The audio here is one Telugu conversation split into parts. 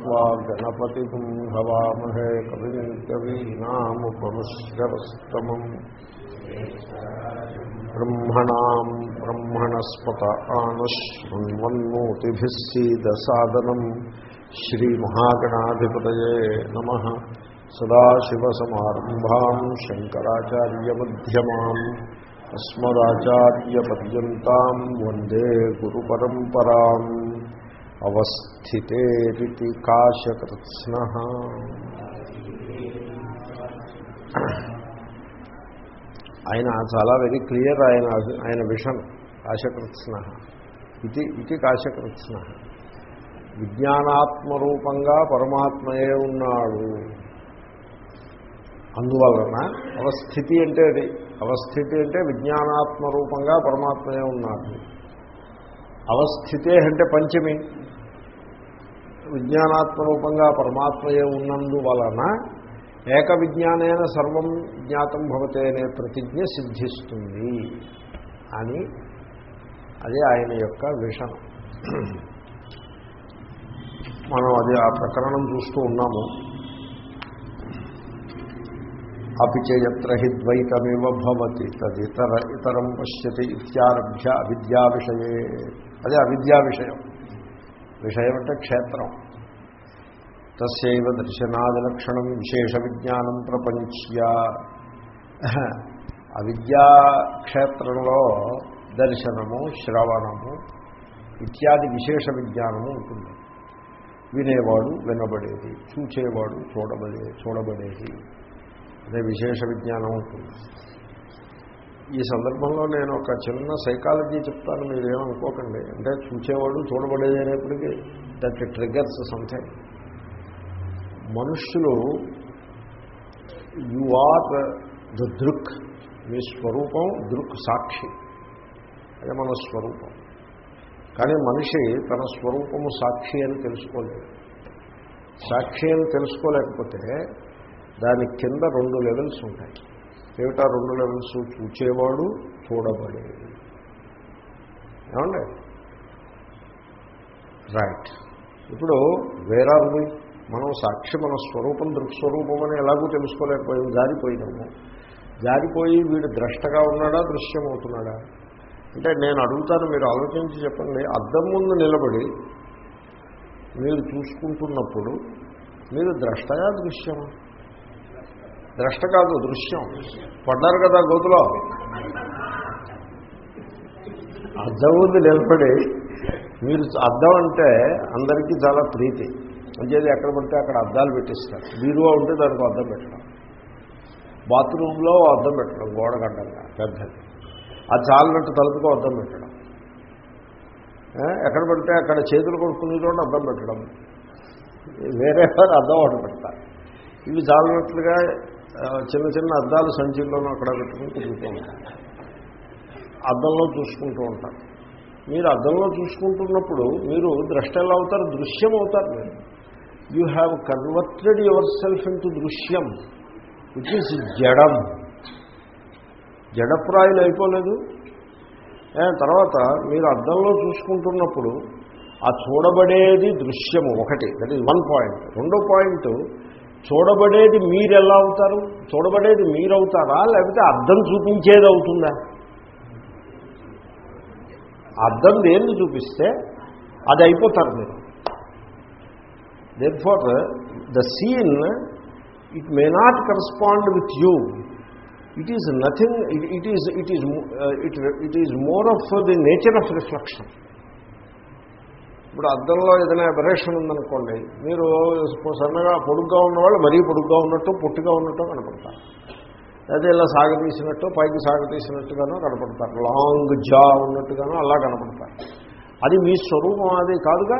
त्वा गणपतिं हवामहे कविम् कवीनामुपमश्रवस्तमम् ब्रह्मणाम् ब्रह्मणस्पत आनश्वन्वन्मोतिभिः सीदसादनम्। श्रीमहागणाधिपतये नमः। सदाशिवसमारम्भाम् शङ्कराचार्यमध्यमाम्। अस्मदाचार्यपर्यन्ताम् वंदे गुरुपरम्पराम्। అవస్థితేరితి కాశకృత్న ఆయన చాలా వెరీ క్లియర్ ఆయన ఆయన విషన్ కాశకృత్న ఇది ఇది కాశకృత్న విజ్ఞానాత్మరూపంగా పరమాత్మయే ఉన్నాడు. అందువలన అవస్థితి అంటే అది. అవస్థితి అంటే విజ్ఞానాత్మరూపంగా పరమాత్మయే ఉన్నాడు. అవస్థితే అంటే పంచమి. విజ్ఞానాత్మరూపంగా పరమాత్మయే ఉన్నందు వలన ఏక విజ్ఞానైన సర్వం జ్ఞాతం భవతే అనే ప్రతిజ్ఞ సిద్ధిస్తుంది అని అది ఆయన యొక్క విషణం మనం అది ఆ ప్రకరణం చూస్తూ ఉన్నాము. అపిచేయత్ర హి ద్వైతమివ భవతి తదితర ఇతరం పశ్యతి ఇత్యారభ్య అవిద్యా విషయే. అదే అవిద్యా విషయం. విషయం అంటే క్షేత్రం. తస్యవ దర్శనాదిలక్షణం విశేష విజ్ఞానం ప్రపంచ్య అవిద్యా క్షేత్రంలో దర్శనము శ్రవణము ఇత్యాది విశేష విజ్ఞానము ఉంటుంది. వినేవాడు వినబడేది చూచేవాడు చూడబడే చూడబడేది. అదే విశేష విజ్ఞానం ఉంటుంది. ఈ సందర్భంలో నేను ఒక చిన్న సైకాలజీ చెప్తాను మీరేమనుకోకండి. అంటే చూచేవాడు చూడబడేది అనేప్పటికీ దట్ ట్రిగర్స్ సంథింగ్. మనుష్యులు యు ఆర్ ద దృక్ మీ స్వరూపం దృక్ సాక్షి. అదే మన స్వరూపం. కానీ మనిషి తన స్వరూపము సాక్షి అని తెలుసుకోలేదు. సాక్షి అని తెలుసుకోలేకపోతే దాని కింద రెండు లెవెల్స్ ఉంటాయి. ఏమిటా రెండు లెవెల్స్? చూచేవాడు చూడబడేది. ఏమండి? రైట్. ఇప్పుడు వేరార్ వి? మనం సాక్షి మన స్వరూపం దృక్స్వరూపం అని ఎలాగూ తెలుసుకోలేకపోయాం. జారిపోయినాము. జారిపోయి వీడు ద్రష్టగా ఉన్నాడా దృశ్యమవుతున్నాడా? అంటే నేను అడుగుతాను మీరు ఆలోచించి చెప్పండి. అద్దం ముందు నిలబడి మీరు చూసుకుంటున్నప్పుడు మీరు ద్రష్టగా దృశ్యమా? ద్రష్ట కాదు దృశ్యం. పడ్డారు కదా గోతులో? అద్దం ముందు నిలబడి మీరు అద్దం అంటే అందరికీ చాలా ప్రీతి. మంచిది ఎక్కడ పడితే అక్కడ అద్దాలు పెట్టిస్తారు. బీరువా ఉంటే దానికి అద్దం పెట్టడం. బాత్రూంలో అద్దం పెట్టడం గోడ గడ్డంగా పెద్దది. ఆ చాలినట్టు తలుపుకో అద్దం పెట్టడం. ఎక్కడ పడితే అక్కడ చేతులు కొడుకునే చోట అద్దం పెట్టడం. వేరే వారు అద్దం ఒకటి పెడతారు. ఇవి చాలినట్లుగా చిన్న చిన్న అద్దాలు సంచిల్లోనూ అక్కడ పెట్టుకుని తిరుగుతూ ఉంటారు. అద్దంలో చూసుకుంటూ ఉంటారు. మీరు అద్దంలో చూసుకుంటున్నప్పుడు మీరు ద్రష్ట ఎలా అవుతారు దృశ్యం అవుతారు మీరు. You have converted yourself into drishyam which is jadam. జడప్రాయులు అయిపోలేదు. తర్వాత మీరు అద్దంలో చూసుకుంటున్నప్పుడు ఆ చూడబడేది దృశ్యము ఒకటి దట్ ఈజ్ వన్ పాయింట్ రెండో పాయింట్ చూడబడేది మీరు ఎలా అవుతారు? చూడబడేది మీరు అవుతారా లేకపోతే అర్థం చూపించేది అవుతుందా? అర్థం దేన్ని చూపిస్తే అది అయిపోతారు మీరు. Therefore the scene the scene it may not you. With you it is nothing it it it is it it is more of the nature of reflection. ఇప్పుడు అద్దంలో ఏదైనా అబరేషన్ ఉందనుకోండి మీరు సన్నగా పొడుగ్గా ఉన్నవాళ్ళు మరీ పొడుగ్గా ఉన్నట్టు పొట్టిగా ఉన్నట్టు కనపడతారు. లేదా ఇలా సాగతీసినట్టు పైకి సాగతీసినట్టుగానో కనపడతారు. లాంగ్ జా ఉన్నట్టుగానో అలా కనపడతారు. అది మీ స్వరూపం అది కాదుగా?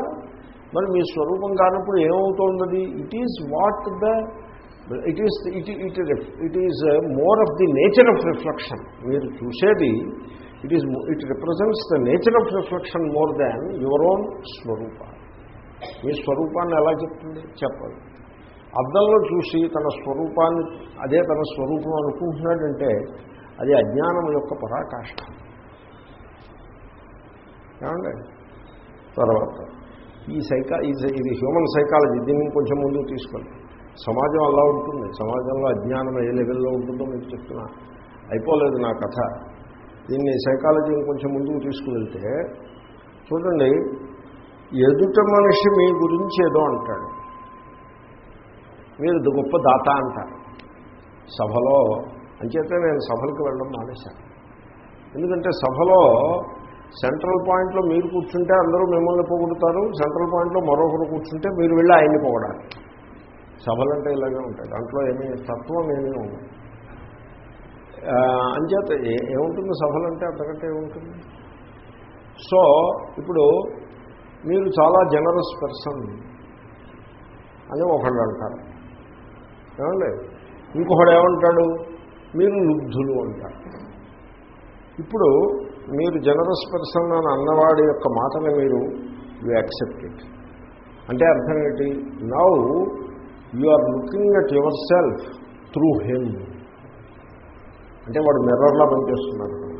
మరి మీ స్వరూపం కానప్పుడు ఏమవుతోంది it is what the it is it it it is more of the nature of reflection మీరు చూసేది it is it represents the nature of reflection more than your own swarupa. మీ స్వరూపాన్ని ఎలా చెప్తుంది? చెప్పదు అద్దంలో చూసి తన స్వరూపాన్ని అదే తన స్వరూపం అనుకుంటున్నాడంటే అది అజ్ఞానం యొక్క పరాకాష్ఠ ఏమండి? తర్వాత. ఈ సైకా ఇది- ఇది హ్యూమన్ సైకాలజీ దీన్ని కొంచెం ముందుకు తీసుకొని సమాజం అలా ఉంటుంది. సమాజంలో అజ్ఞానం ఏ లెవెల్లో ఉంటుందో మీకు చెప్తున్నా. అయిపోలేదు నా కథ. దీన్ని సైకాలజీని కొంచెం ముందుకు తీసుకువెళ్తే చూడండి ఎదుట మనిషి మీ గురించి ఏదో అంటాడు. మీరు గొప్ప దాత అంటారు. సభలో అంచేతే నేను సభలకు వెళ్ళడం మానేశాను. ఎందుకంటే సభలో సెంట్రల్ పాయింట్లో మీరు కూర్చుంటే అందరూ మిమ్మల్ని పొగుడుతారు సెంట్రల్ పాయింట్లో మరొకరు కూర్చుంటే మీరు వెళ్ళి ఆయన్ని పొగడాలి. సభలంటే ఇలాగే ఉంటాయి. దాంట్లో ఏమీ తత్వం ఏమీ ఉండదు. అంచేత ఏ- ఏముంటుంది సభలంటే అంతకంటే ఏముంటుంది? సో ఇప్పుడు మీరు చాలా జనరస్ పర్సన్ అని ఒకళ్ళు అంటారు. ఏమండి? ఇంకొకడు ఏమంటాడు? మీరు లుబ్ధులు అంటారు. ఇప్పుడు మీరు జనరస్ పర్సన్ అని అన్నవాడి యొక్క మాటని మీరు యూ యాక్సెప్ట్ ఇట్ అంటే అర్థం ఏంటి? Now you are looking at yourself through him. అంటే వాడు మిర్రర్లా పనిచేస్తున్నాడు.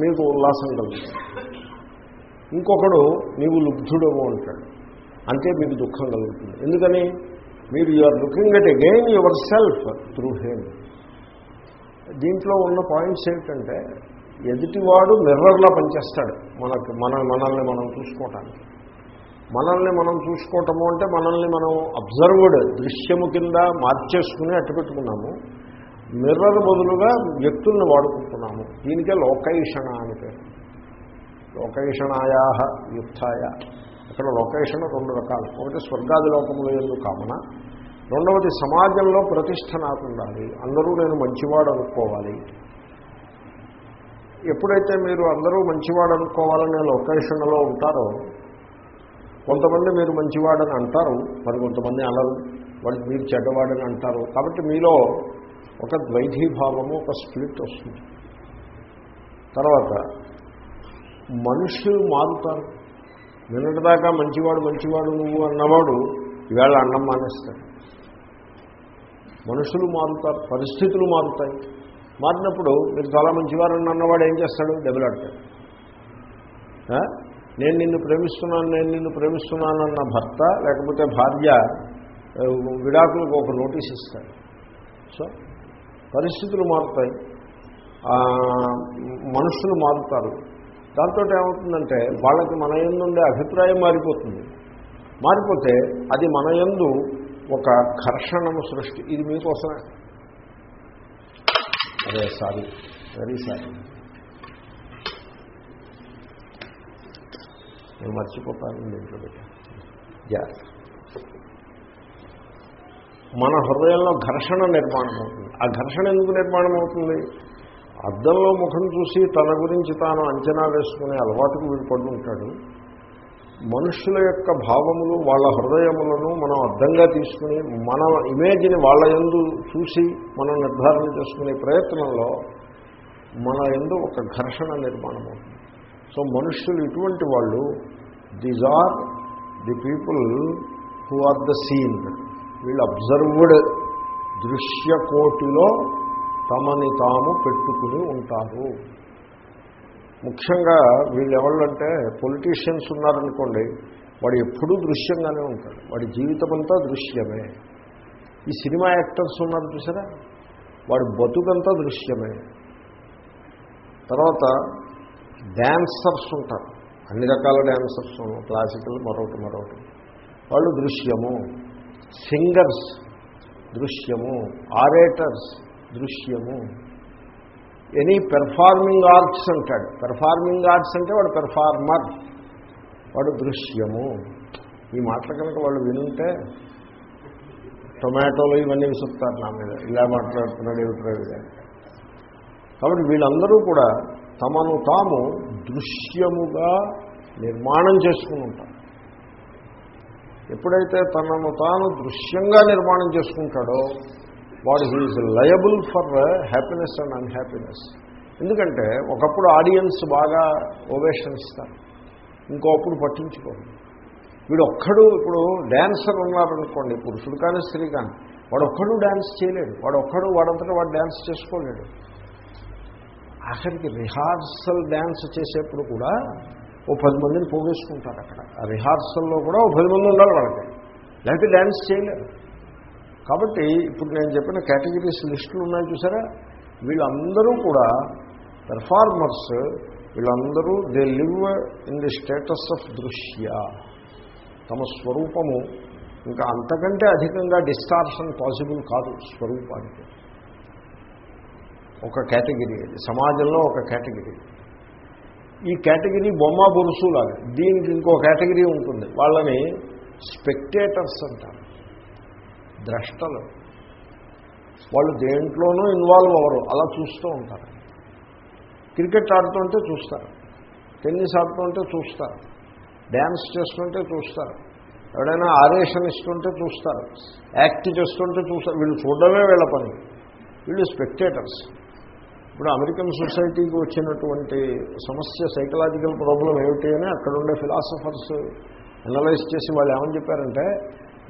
మీకు ఉల్లాసం కలుగుతుంది. ఇంకొకడు నీవు లుబ్ధుడము అంటాడు. అంటే మీకు దుఃఖం కలుగుతుంది. ఎందుకని? మీరు you are looking at again yourself through him. దీంట్లో ఉన్న పాయింట్స్ ఏంటంటే ఎదుటివాడు మిర్రర్లా పనిచేస్తాడు. మనకు మన మనల్ని మనం చూసుకోవటానికి మనల్ని మనం చూసుకోవటము అంటే మనల్ని మనం అబ్జర్వ్డ్ దృశ్యము కింద మార్చేసుకుని అట్టుపెట్టుకున్నాము మిర్రర్ బదులుగా వ్యక్తుల్ని వాడుకుంటున్నాము. దీనికే లోకైషణ అని పేరు. లోకైషణాయా యుక్తాయ ఇక్కడ లోకేషణ రెండు రకాలు. ఒకటి స్వర్గాది లోకములు ఎందుకు కామన రెండవది సమాజంలో ప్రతిష్ట నాకు ఉండాలి. అందరూ నేను మంచివాడు అనుకోవాలి. ఎప్పుడైతే మీరు అందరూ మంచివాడు అనుకోవాలనే లొకేషన్లో ఉంటారో కొంతమంది మీరు మంచివాడని అంటారు మరి కొంతమంది అనరు వాళ్ళు మీరు చెడ్డవాడని అంటారు. కాబట్టి మీలో ఒక ద్వైధీభావము ఒక స్ప్లిట్ వస్తుంది. తర్వాత మనుషులు మారుతారు. నిన్నటిదాకా మంచివాడు మంచివాడు నువ్వు అన్నవాడు ఈవేళ అన్నం మానేస్తాడు మనుషులు మారుతారు పరిస్థితులు మారుతాయి. మారినప్పుడు మీరు చాలా మంచివారని అన్నవాడు ఏం చేస్తాడు? దెబ్బలాడతాడు. నేను నిన్ను ప్రేమిస్తున్నాను నేను నిన్ను ప్రేమిస్తున్నానన్న భర్త లేకపోతే భార్య విడాకులకు ఒక నోటీస్ ఇస్తాడు. సో పరిస్థితులు మారుతాయి. మనుషులు మారుతారు. దాంతో ఏమవుతుందంటే వాళ్ళకి మన యందు అభిప్రాయం మారిపోతుంది. మారిపోతే అది మన యందు ఒక ఘర్షణను సృష్టి ఇది మీకోసమే. అదే సారీ. వెరీ సారీ నేను మర్చిపోతాను దీంట్లో యా మన హృదయంలో ఘర్షణ నిర్మాణం అవుతుంది. ఆ ఘర్షణ ఎందుకు నిర్మాణం అవుతుంది? అద్దంలో ముఖం చూసి తన గురించి తాను అంచనా వేసుకునే అలవాటుకు వీడు పడుతుంటాడు మనుషుల యొక్క భావములు వాళ్ళ హృదయములను మనం అర్థంగా తీసుకుని మన ఇమేజ్ని వాళ్ళ ఎందు చూసి మనం నిర్ధారణ చేసుకునే ప్రయత్నంలో మన ఎందు ఒక ఘర్షణ నిర్మాణం అవుతుంది. సో మనుష్యులు ఇటువంటి వాళ్ళు these are the people who are the scene వీళ్ళు అబ్జర్వ్డ్ దృశ్యకోటిలో తమని తాము పెట్టుకుని ఉంటారు. ముఖ్యంగా వీళ్ళు ఎవళ్ళంటే పొలిటీషియన్స్ ఉన్నారనుకోండి వాడు ఎప్పుడూ దృశ్యంగానే ఉంటాడు. వాడి జీవితం అంతా దృశ్యమే. ఈ సినిమా యాక్టర్స్ ఉన్నారు చూసారా? వాడి బతుకంతా దృశ్యమే. తర్వాత డ్యాన్సర్స్ ఉంటారు. అన్ని రకాల డ్యాన్సర్స్ క్లాసికల్ మరొకటి మరొకటి. వాళ్ళు దృశ్యము. సింగర్స్ దృశ్యము. ఆరేటర్స్ దృశ్యము. ఎనీ పెర్ఫార్మింగ్ ఆర్ట్స్ అంటాడు. పెర్ఫార్మింగ్ ఆర్ట్స్ అంటే వాడు పెర్ఫార్మర్. వాడు దృశ్యము. ఈ మాటలు కనుక వాళ్ళు వినుంటే టొమాటోలు ఇవన్నీ విసుకుతారు నా మీద. ఇలా మాట్లాడుతున్నాడు ఏమిటో కాబట్టి వీళ్ళందరూ కూడా తమను తాము దృశ్యముగా నిర్మాణం చేసుకుని ఉంటారు. ఎప్పుడైతే తనను తాను దృశ్యంగా నిర్మాణం చేసుకుంటాడో వాడు he is liable for happiness and unhappiness. ఎందుకంటే ఒకప్పుడు ఆడియన్స్ బాగా ఓవేషన్ ఇస్తారు. ఇంకోప్పుడు పట్టించుకోరు. వీడు ఒక్కడు ఇప్పుడు డ్యాన్సర్ ఉన్నారనుకోండి పురుషుడు కానీ స్త్రీ కానీ వాడు ఒక్కడు డ్యాన్స్ చేయలేడు. వాడు ఒక్కడు వాడంతటా వాడు డ్యాన్స్ చేసుకోలేడు. ఆఖరికి రిహార్సల్ డ్యాన్స్ చేసేప్పుడు కూడా ఓ పది మందిని పోగేసుకుంటారు అక్కడ. ఆ రిహార్సల్లో కూడా ఓ పది మంది ఉండాలి వాళ్ళకి. లేకపోతే డ్యాన్స్ చేయలేరు. కాబట్టి ఇప్పుడు నేను చెప్పిన కేటగిరీస్ లిస్టులు ఉన్నాయి చూసారా? వీళ్ళందరూ కూడా పెర్ఫార్మర్స్ వీళ్ళందరూ they live in the status of drishya. తమ స్వరూపము ఇంకా అంతకంటే అధికంగా డిస్టార్షన్ పాసిబుల్ కాదు స్వరూపానికి. ఒక కేటగిరీ సమాజంలో ఒక కేటగిరీ. ఈ కేటగిరీ బొమ్మ బొరుసులాగా దీనికి ఇంకో కేటగిరీ ఉంటుంది. వాళ్ళని స్పెక్టేటర్స్ అంటారు. ద్రష్టలు. వాళ్ళు దేంట్లోనూ ఇన్వాల్వ్ అవ్వరు. అలా చూస్తూ ఉంటారు. క్రికెట్ ఆడుతుంటే చూస్తారు. టెన్నిస్ ఆడుతుంటే చూస్తారు. డ్యాన్స్ చేస్తుంటే చూస్తారు. ఎవడైనా ఆరేషన్ ఇస్తుంటే చూస్తారు. యాక్ట్ చేస్తుంటే చూస్తారు. వీళ్ళు చూడడమే వీళ్ళ పని. వీళ్ళు స్పెక్టేటర్స్. ఇప్పుడు అమెరికన్ సొసైటీకి వచ్చినటువంటి సమస్య సైకలాజికల్ ప్రాబ్లం ఏమిటి అని అక్కడ ఉండే ఫిలాసఫర్స్ అనలైజ్ చేసి వాళ్ళు ఏమని చెప్పారంటే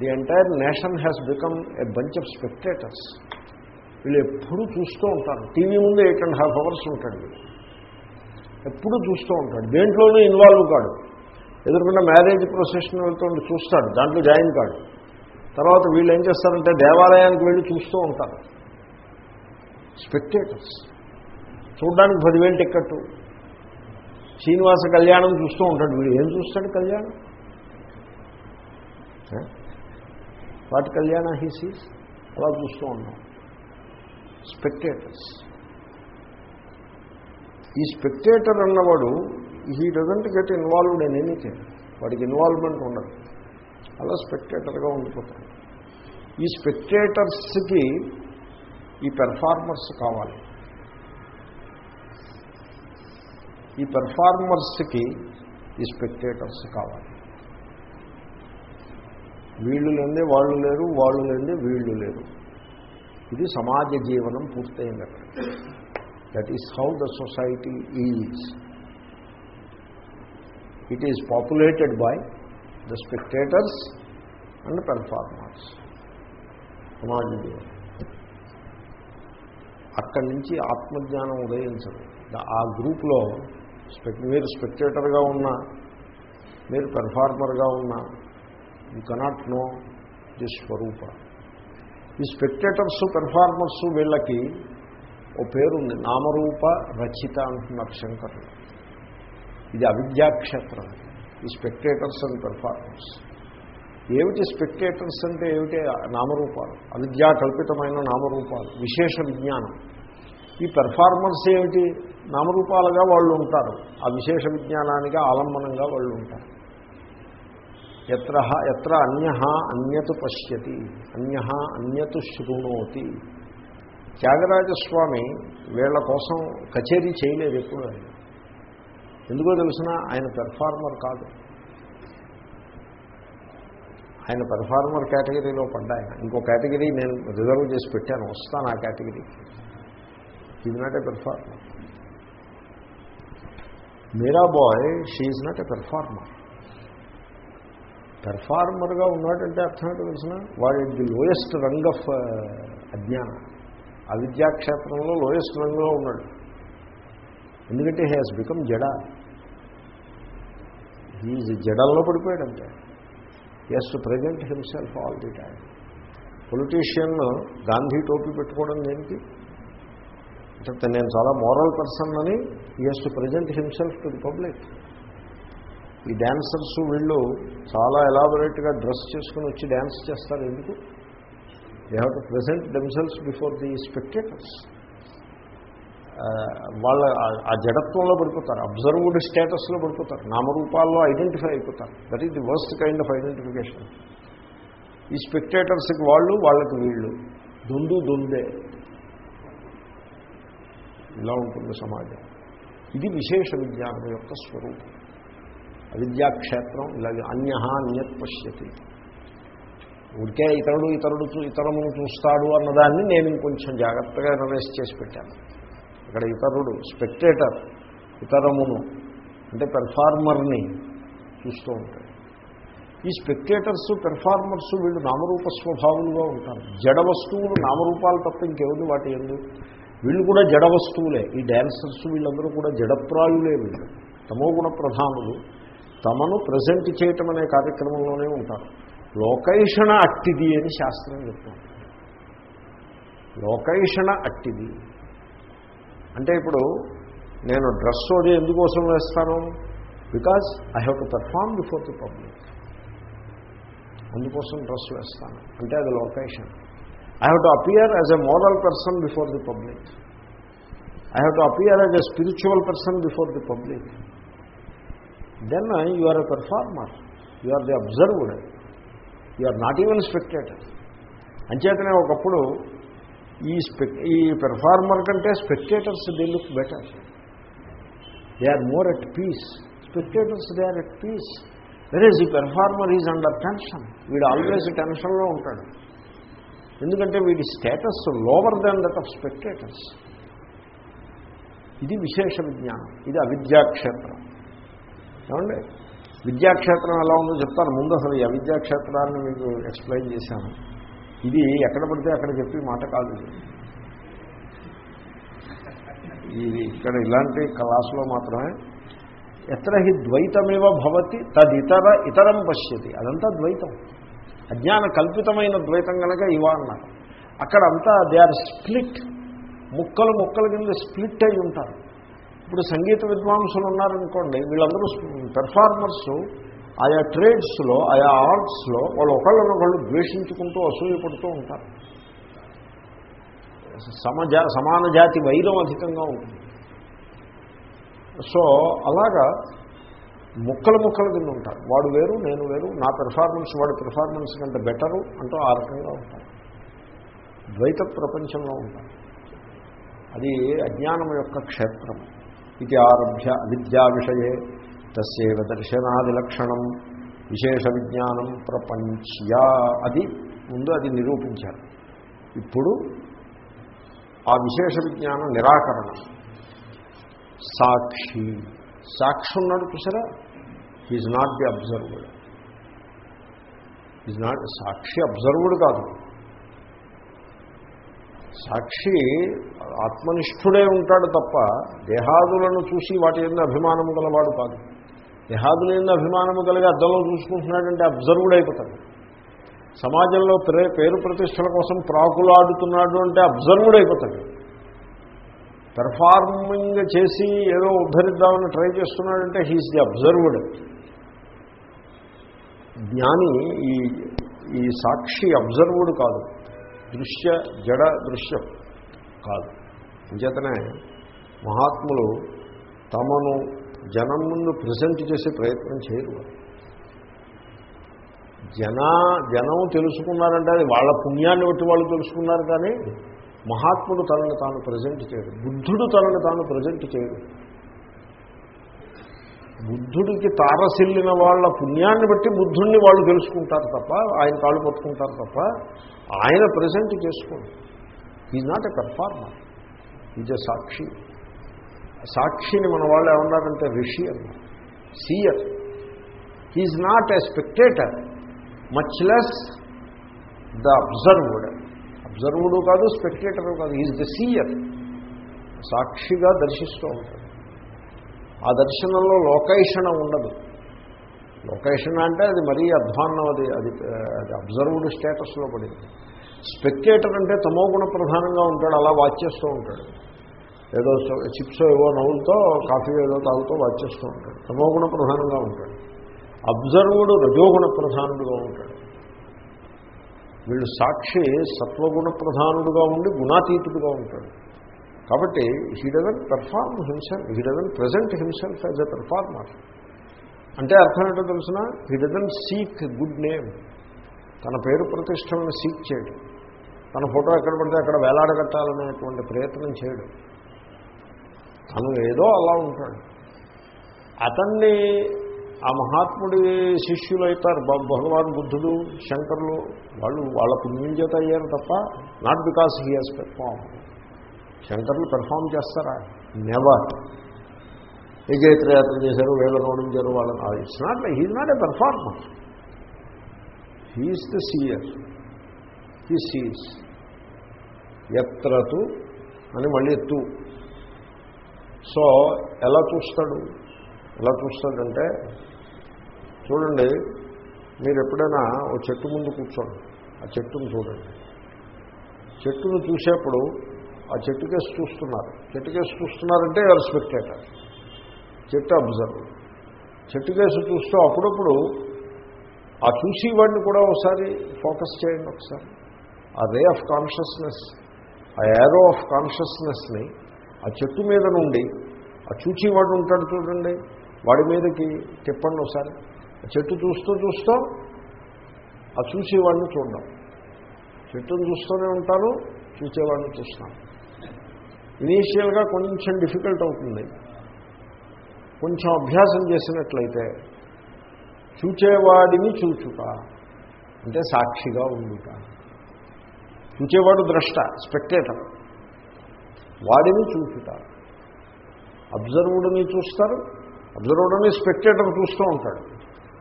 the entire nation has become a bunch of spectators వీళ్ళు ఎప్పుడూ చూస్తూ ఉంటారు. టీవీ ముందు ఎయిట్ అండ్ హాఫ్ అవర్స్ ఉంటాడు వీళ్ళు ఎప్పుడూ చూస్తూ ఉంటాడు. దేంట్లోనూ ఇన్వాల్వ్ కాడు. ఎదుర్కొన్న మ్యారేజ్ ప్రొసెషన్ వెళ్తుంటే చూస్తాడు. దాంట్లో జాయిన్ కాడు. తర్వాత వీళ్ళు ఏం చేస్తారంటే దేవాలయానికి వెళ్ళి చూస్తూ ఉంటారు. స్పెక్టేటర్స్ చూడడానికి పదివేలు టిక్కెట్టు. శ్రీనివాస కళ్యాణం చూస్తూ ఉంటాడు వీడు. ఏం చూస్తాడు కళ్యాణం? వాటి కళ్యాణ హీసీస్ అలా చూస్తూ ఉన్నాం. స్పెక్టేటర్స్. ఈ స్పెక్టేటర్ అన్నవాడు he doesn't get involved in anything. వాడికి ఇన్వాల్వ్మెంట్ ఉండదు. అలా స్పెక్టేటర్గా ఉండిపోతాడు. ఈ స్పెక్టేటర్స్కి ఈ పెర్ఫార్మర్స్ కావాలి. ఈ పెర్ఫార్మర్స్కి ఈ స్పెక్టేటర్స్ కావాలి. వీళ్ళు లేదే వాళ్ళు లేరు వాళ్ళు లేదే వీళ్ళు లేరు. ఇది సమాజ జీవనం పూర్తయింది అక్కడ that is how the society is it is populated by the spectators and performers సమాజ జీవనం. అక్కడి నుంచి ఆత్మజ్ఞానం ఉదయించదు. ఆ గ్రూప్లో స్పెక్ మీరు స్పెక్టేటర్గా ఉన్నా మీరు పెర్ఫార్మర్గా ఉన్నా you cannot know the swarupa ఈ స్పెక్టేటర్స్ పెర్ఫార్మర్స్ వీళ్ళకి ఓ పేరుంది. నామరూప రచిత అంటున్నారు శంకరులు. ఇది అవిద్యాక్షేత్రం ఈ స్పెక్టేటర్స్ అండ్ పెర్ఫార్మర్స్ ఏమిటి స్పెక్టేటర్స్ అంటే ఏమిటి? నామరూపాలు. అవిద్యా కల్పితమైన నామరూపాలు. విశేష విజ్ఞానం. ఈ పెర్ఫార్మర్స్ ఏమిటి? నామరూపాలుగా వాళ్ళు ఉంటారు. ఆ విశేష విజ్ఞానానికి ఆలంబనంగా వాళ్ళు ఉంటారు. ఎత్ర ఎత్ర అన్య అన్యత్ పశ్యతి అన్య అన్యత్ శృణోతి. త్యాగరాజస్వామి వీళ్ళ కోసం కచేరీ చేయలేదు ఎప్పుడు ఆయన. ఎందుకో తెలిసిన ఆయన పెర్ఫార్మర్ కాదు. ఆయన పెర్ఫార్మర్ కేటగిరీలో పడ్డాయన. ఇంకో కేటగిరీ నేను రిజర్వ్ చేసి పెట్టాను వస్తాను ఆ కేటగిరీకి. Is not a performer Meera Bai she is not a performer పెర్ఫార్మర్గా ఉన్నాడంటే అర్థం ఏంటో తెలిసిన? వాడి ది లోయెస్ట్ రంగ్ ఆఫ్ అజ్ఞానం. అవిద్యాక్షేత్రంలో లోయెస్ట్ రంగులో ఉన్నాడు. ఎందుకంటే హీ హాజ్ బికమ్ జడ ఈజ్ జడల్లో పడిపోయాడంటే. As to present himself all the time politician Gandhi టోపీ పెట్టుకోవడం దేనికి చెప్తే నేను చాలా మోరల్ పర్సన్ అని as to present himself to the public ఈ డ్యాన్సర్స్ వీళ్ళు చాలా ఎలాబొరేట్గా డ్రెస్ చేసుకుని వచ్చి డ్యాన్స్ చేస్తారు ఎందుకు? They have to present themselves before the spectators వాళ్ళ ఆ జడత్వంలో పడిపోతారు అబ్జర్వ్డ్ స్టేటస్లో పడిపోతారు నామరూపాల్లో ఐడెంటిఫై అయిపోతారు. That is the worst kind of identification ఈ స్పెక్టేటర్స్కి వాళ్ళు వాళ్ళకి వీళ్ళు. దుందు దుందే. ఇలా ఉంటుంది సమాజం. ఇది విశేష విజ్ఞానం యొక్క స్వరూపం. అవిద్యాక్షేత్రం ఇలాగే అన్య అన్యత్ పశ్యతి ఊరికే ఇతరుడు ఇతరుడు ఇతరమును చూస్తాడు అన్నదాన్ని నేను ఇంకొంచెం జాగ్రత్తగా అనలైజ్ చేసి పెట్టాను. ఇక్కడ ఇతరుడు స్పెక్టేటర్ ఇతరమును అంటే పెర్ఫార్మర్ని చూస్తూ ఉంటాడు. ఈ స్పెక్టేటర్స్ పెర్ఫార్మర్స్ వీళ్ళు నామరూప స్వభావులుగా ఉంటారు. జడ వస్తువులు నామరూపాలు తప్ప ఇంకేముంది వాటి ఎందు? వీళ్ళు కూడా జడ వస్తువులే. ఈ డ్యాన్సర్స్ వీళ్ళందరూ కూడా జడప్రాయులే వీళ్ళు. తమోగుణ ప్రధానులు. తమను ప్రజెంట్ చేయటం అనే కార్యక్రమంలోనే ఉంటారు. లోకైషణ అట్టిది అని శాస్త్రం చెప్తాం లోకైషణ అట్టిది. అంటే ఇప్పుడు నేను డ్రెస్ అది ఎందుకోసం వేస్తాను? Because I have to perform before the public. అందుకోసం డ్రెస్ వేస్తాను. అంటే అది location I have to appear as a moral person before the public. I have to appear as a spiritual person before the public. Then you are a performer you are the observed you are not even spectator అంచేతనే ఒకప్పుడు ఈ స్పెక్ ఈ పెర్ఫార్మర్ కంటే spectators they look better they are more at peace spectators they are at peace whereas ఈ పెర్ఫార్మర్ ఈజ్ అండర్ టెన్షన్ వీడు ఆల్వేస్ టెన్షన్లో ఉంటాడు. ఎందుకంటే వీడి status lower than that of spectators ఇది విశేష విజ్ఞానం. ఇది అవిద్యాక్షేత్రం ఏమండి? విద్యాక్షేత్రం ఎలా ఉందో చెప్తాను. ముందు అసలు ఈ అవిద్యాక్షేత్రాన్ని మీకు ఎక్స్ప్లెయిన్ చేశాను. ఇది ఎక్కడ పడితే అక్కడ చెప్పి మాట కాదు ఇది. ఇక్కడ ఇలాంటి క్లాసులో మాత్రమే. ఎత్ర హి ద్వైతమేవ భవతి తదితర ఇతరం పశ్యతి. అదంతా ద్వైతం. అజ్ఞాన కల్పితమైన ద్వైతం కనుక ఇవా అన్నారు. అక్కడంతా దే ఆర్ స్ప్లిట్. ముక్కలు ముక్కల కింద స్ప్లిట్ అయి ఉంటారు. ఇప్పుడు సంగీత విద్వాంసులు ఉన్నారనుకోండి వీళ్ళందరూ పెర్ఫార్మర్స్ ఆయా ట్రేడ్స్లో ఆయా ఆర్ట్స్లో వాళ్ళు ఒకళ్ళనొకళ్ళు ద్వేషించుకుంటూ అసూయపడుతూ ఉంటారు. సమజా సమాన జాతి వైరం అధికంగా ఉంటుంది. సో అలాగా ముక్కలు ముక్కలు కింద ఉంటారు. వాడు వేరు నేను వేరు నా పెర్ఫార్మెన్స్ వాడి పెర్ఫార్మెన్స్ కంటే బెటరు అంటూ ఆ రకంగా ఉంటారు. ద్వైత ప్రపంచంలో ఉంటారు. అది అజ్ఞానం యొక్క క్షేత్రం. ఇది ఆరభ్య అవిద్యా విషయే తస్యవ దర్శనాది లక్షణం విశేష విజ్ఞానం ప్రపంచ్యా అది ముందు అది నిరూపించారు। ఇప్పుడు ఆ విశేష విజ్ఞానం నిరాకరణ। సాక్షి। సాక్షి ఉన్నాడు చూసారా? Is not the observed is not sakshi observed కాదు। సాక్షి ఆత్మనిష్ఠుడే ఉంటాడు తప్ప దేహాదులను చూసి వాటి ఎన్ని అభిమానము గలవాడు కాదు. దేహాదుల ఎన్ని అభిమానము కలిగి అద్దంలో చూసుకుంటున్నాడంటే అబ్జర్వ్డ్ అయిపోతాడు. సమాజంలో పేరు ప్రతిష్టల కోసం ప్రాకులాడుతున్నాడు అంటే అబ్జర్వ్డ్ అయిపోతాడు. పెర్ఫార్మింగ్ చేసి ఏదో ఉద్ధరిద్దామని ట్రై చేస్తున్నాడంటే హీఈస్ ది అబ్జర్వ్డ్. జ్ఞాని ఈ ఈ సాక్షి అబ్జర్వ్డ్ కాదు. దృశ్య జడ దృశ్యం కాదు. అంచేతనే మహాత్ములు తమను జనం ముందు ప్రజెంట్ చేసే ప్రయత్నం చేయరు జన జనం తెలుసుకున్నారంటే అది వాళ్ళ పుణ్యాన్ని బట్టి వాళ్ళు తెలుసుకున్నారు కానీ మహాత్ముడు తనను తాను ప్రజెంట్ చేయడు. బుద్ధుడు తనను తాను ప్రజెంట్ చేయడు. బుద్ధుడికి తారసిల్లిన వాళ్ళ పుణ్యాన్ని బట్టి బుద్ధుడిని వాళ్ళు తెలుసుకుంటారు తప్ప ఆయన కాళ్ళు పట్టుకుంటారు తప్ప ఆయన ప్రజెంట్ చేసుకోండి. Is not a performer is a sakshi. సాక్షిని మన వాళ్ళు ఏమన్నారంటే రిషి అన్నారు. Seer is not a spectator much less the observed అబ్జర్వ్డు కాదు స్పెక్టేటర్ కాదు. ఈజ్ ద సీయర్ సాక్షిగా దర్శిస్తూ ఉంటాడు. ఆ దర్శనంలో లోకేషణ ఉండదు. లొకేషన్ అంటే అది మరీ అధ్వాన్నం అది అది అది అబ్జర్వ్డ్ స్టేటస్లో పడింది. స్పెక్టేటర్ అంటే తమోగుణ ప్రధానంగా ఉంటాడు అలా వాచ్ చేస్తూ ఉంటాడు. ఏదో చిప్స్ ఏవో నవ్వులతో కాఫీ ఏదో తాగుతూ వాచ్ చేస్తూ ఉంటాడు తమోగుణ ప్రధానంగా ఉంటాడు. అబ్జర్వ్డ్ రజోగుణ ప్రధానుడుగా ఉంటాడు. వీళ్ళు సాక్షి సత్వగుణ ప్రధానుడుగా ఉండి గుణాతీతుడుగా ఉంటాడు. కాబట్టి he doesn't perform himself he doesn't present himself as a performer అంటే అర్థం ఏంటో తెలిసిన? He doesn't seek good name తన పేరు ప్రతిష్టలను సీక్ చేయడు. తన ఫోటో ఎక్కడ పడితే అక్కడ వేలాడగట్టాలనేటువంటి ప్రయత్నం చేయడు. తను ఏదో అలా ఉంటాడు. అతన్ని ఆ మహాత్ముడి శిష్యులు అవుతారు భగవాన్ బుద్ధుడు శంకరులు వాళ్ళు వాళ్ళ పుణ్యం చేత అయ్యారు తప్ప not because he has perform శంకర్లు పెర్ఫామ్ చేస్తారా? నెవర్ విజయత్రయాత్ర చేశారు వేదం ఓడించారు వాళ్ళని it's not he's not a performer he's the seer he sees ఎత్రతు అని మళ్ళీ ఎత్తు. సో ఎలా చూస్తాడు? ఎలా చూస్తాడంటే చూడండి మీరు ఎప్పుడైనా ఓ చెట్టు ముందు కూర్చోండి. ఆ చెట్టును చూడండి. చెట్టును చూసేప్పుడు ఆ చెట్టుకేసి చూస్తున్నారు. చెట్టుకేసి చూస్తున్నారంటే ఎవరు స్పెక్టేటర్ చెట్టు అబ్జర్వ్. చెట్టు కేసు చూస్తూ అప్పుడప్పుడు ఆ చూసేవాడిని కూడా ఒకసారి ఫోకస్ చేయండి ఒకసారి. ఆ రే ఆఫ్ కాన్షియస్నెస్ ఆ ఏరో ఆఫ్ కాన్షియస్నెస్ని ఆ చెట్టు మీద నుండి ఆ చూచేవాడు ఉంటాడు చూడండి వాడి మీదకి తిప్పండి ఒకసారి. ఆ చెట్టు చూస్తూ చూస్తూ ఆ చూసేవాడిని చూడడం. చెట్టును చూస్తూనే ఉంటాను చూసేవాడిని చూస్తాను. ఇనీషియల్గా కొంచెం డిఫికల్ట్ అవుతుంది. కొంచెం అభ్యాసం చేసినట్లయితే చూచేవాడిని చూచుట అంటే సాక్షిగా ఉండుట. చూచేవాడు ద్రష్ట స్పెక్టేటర్. వాడిని చూచుట. అబ్జర్వుడిని చూస్తారు అబ్జర్వ్డ్ని స్పెక్టేటర్ చూస్తూ ఉంటాడు.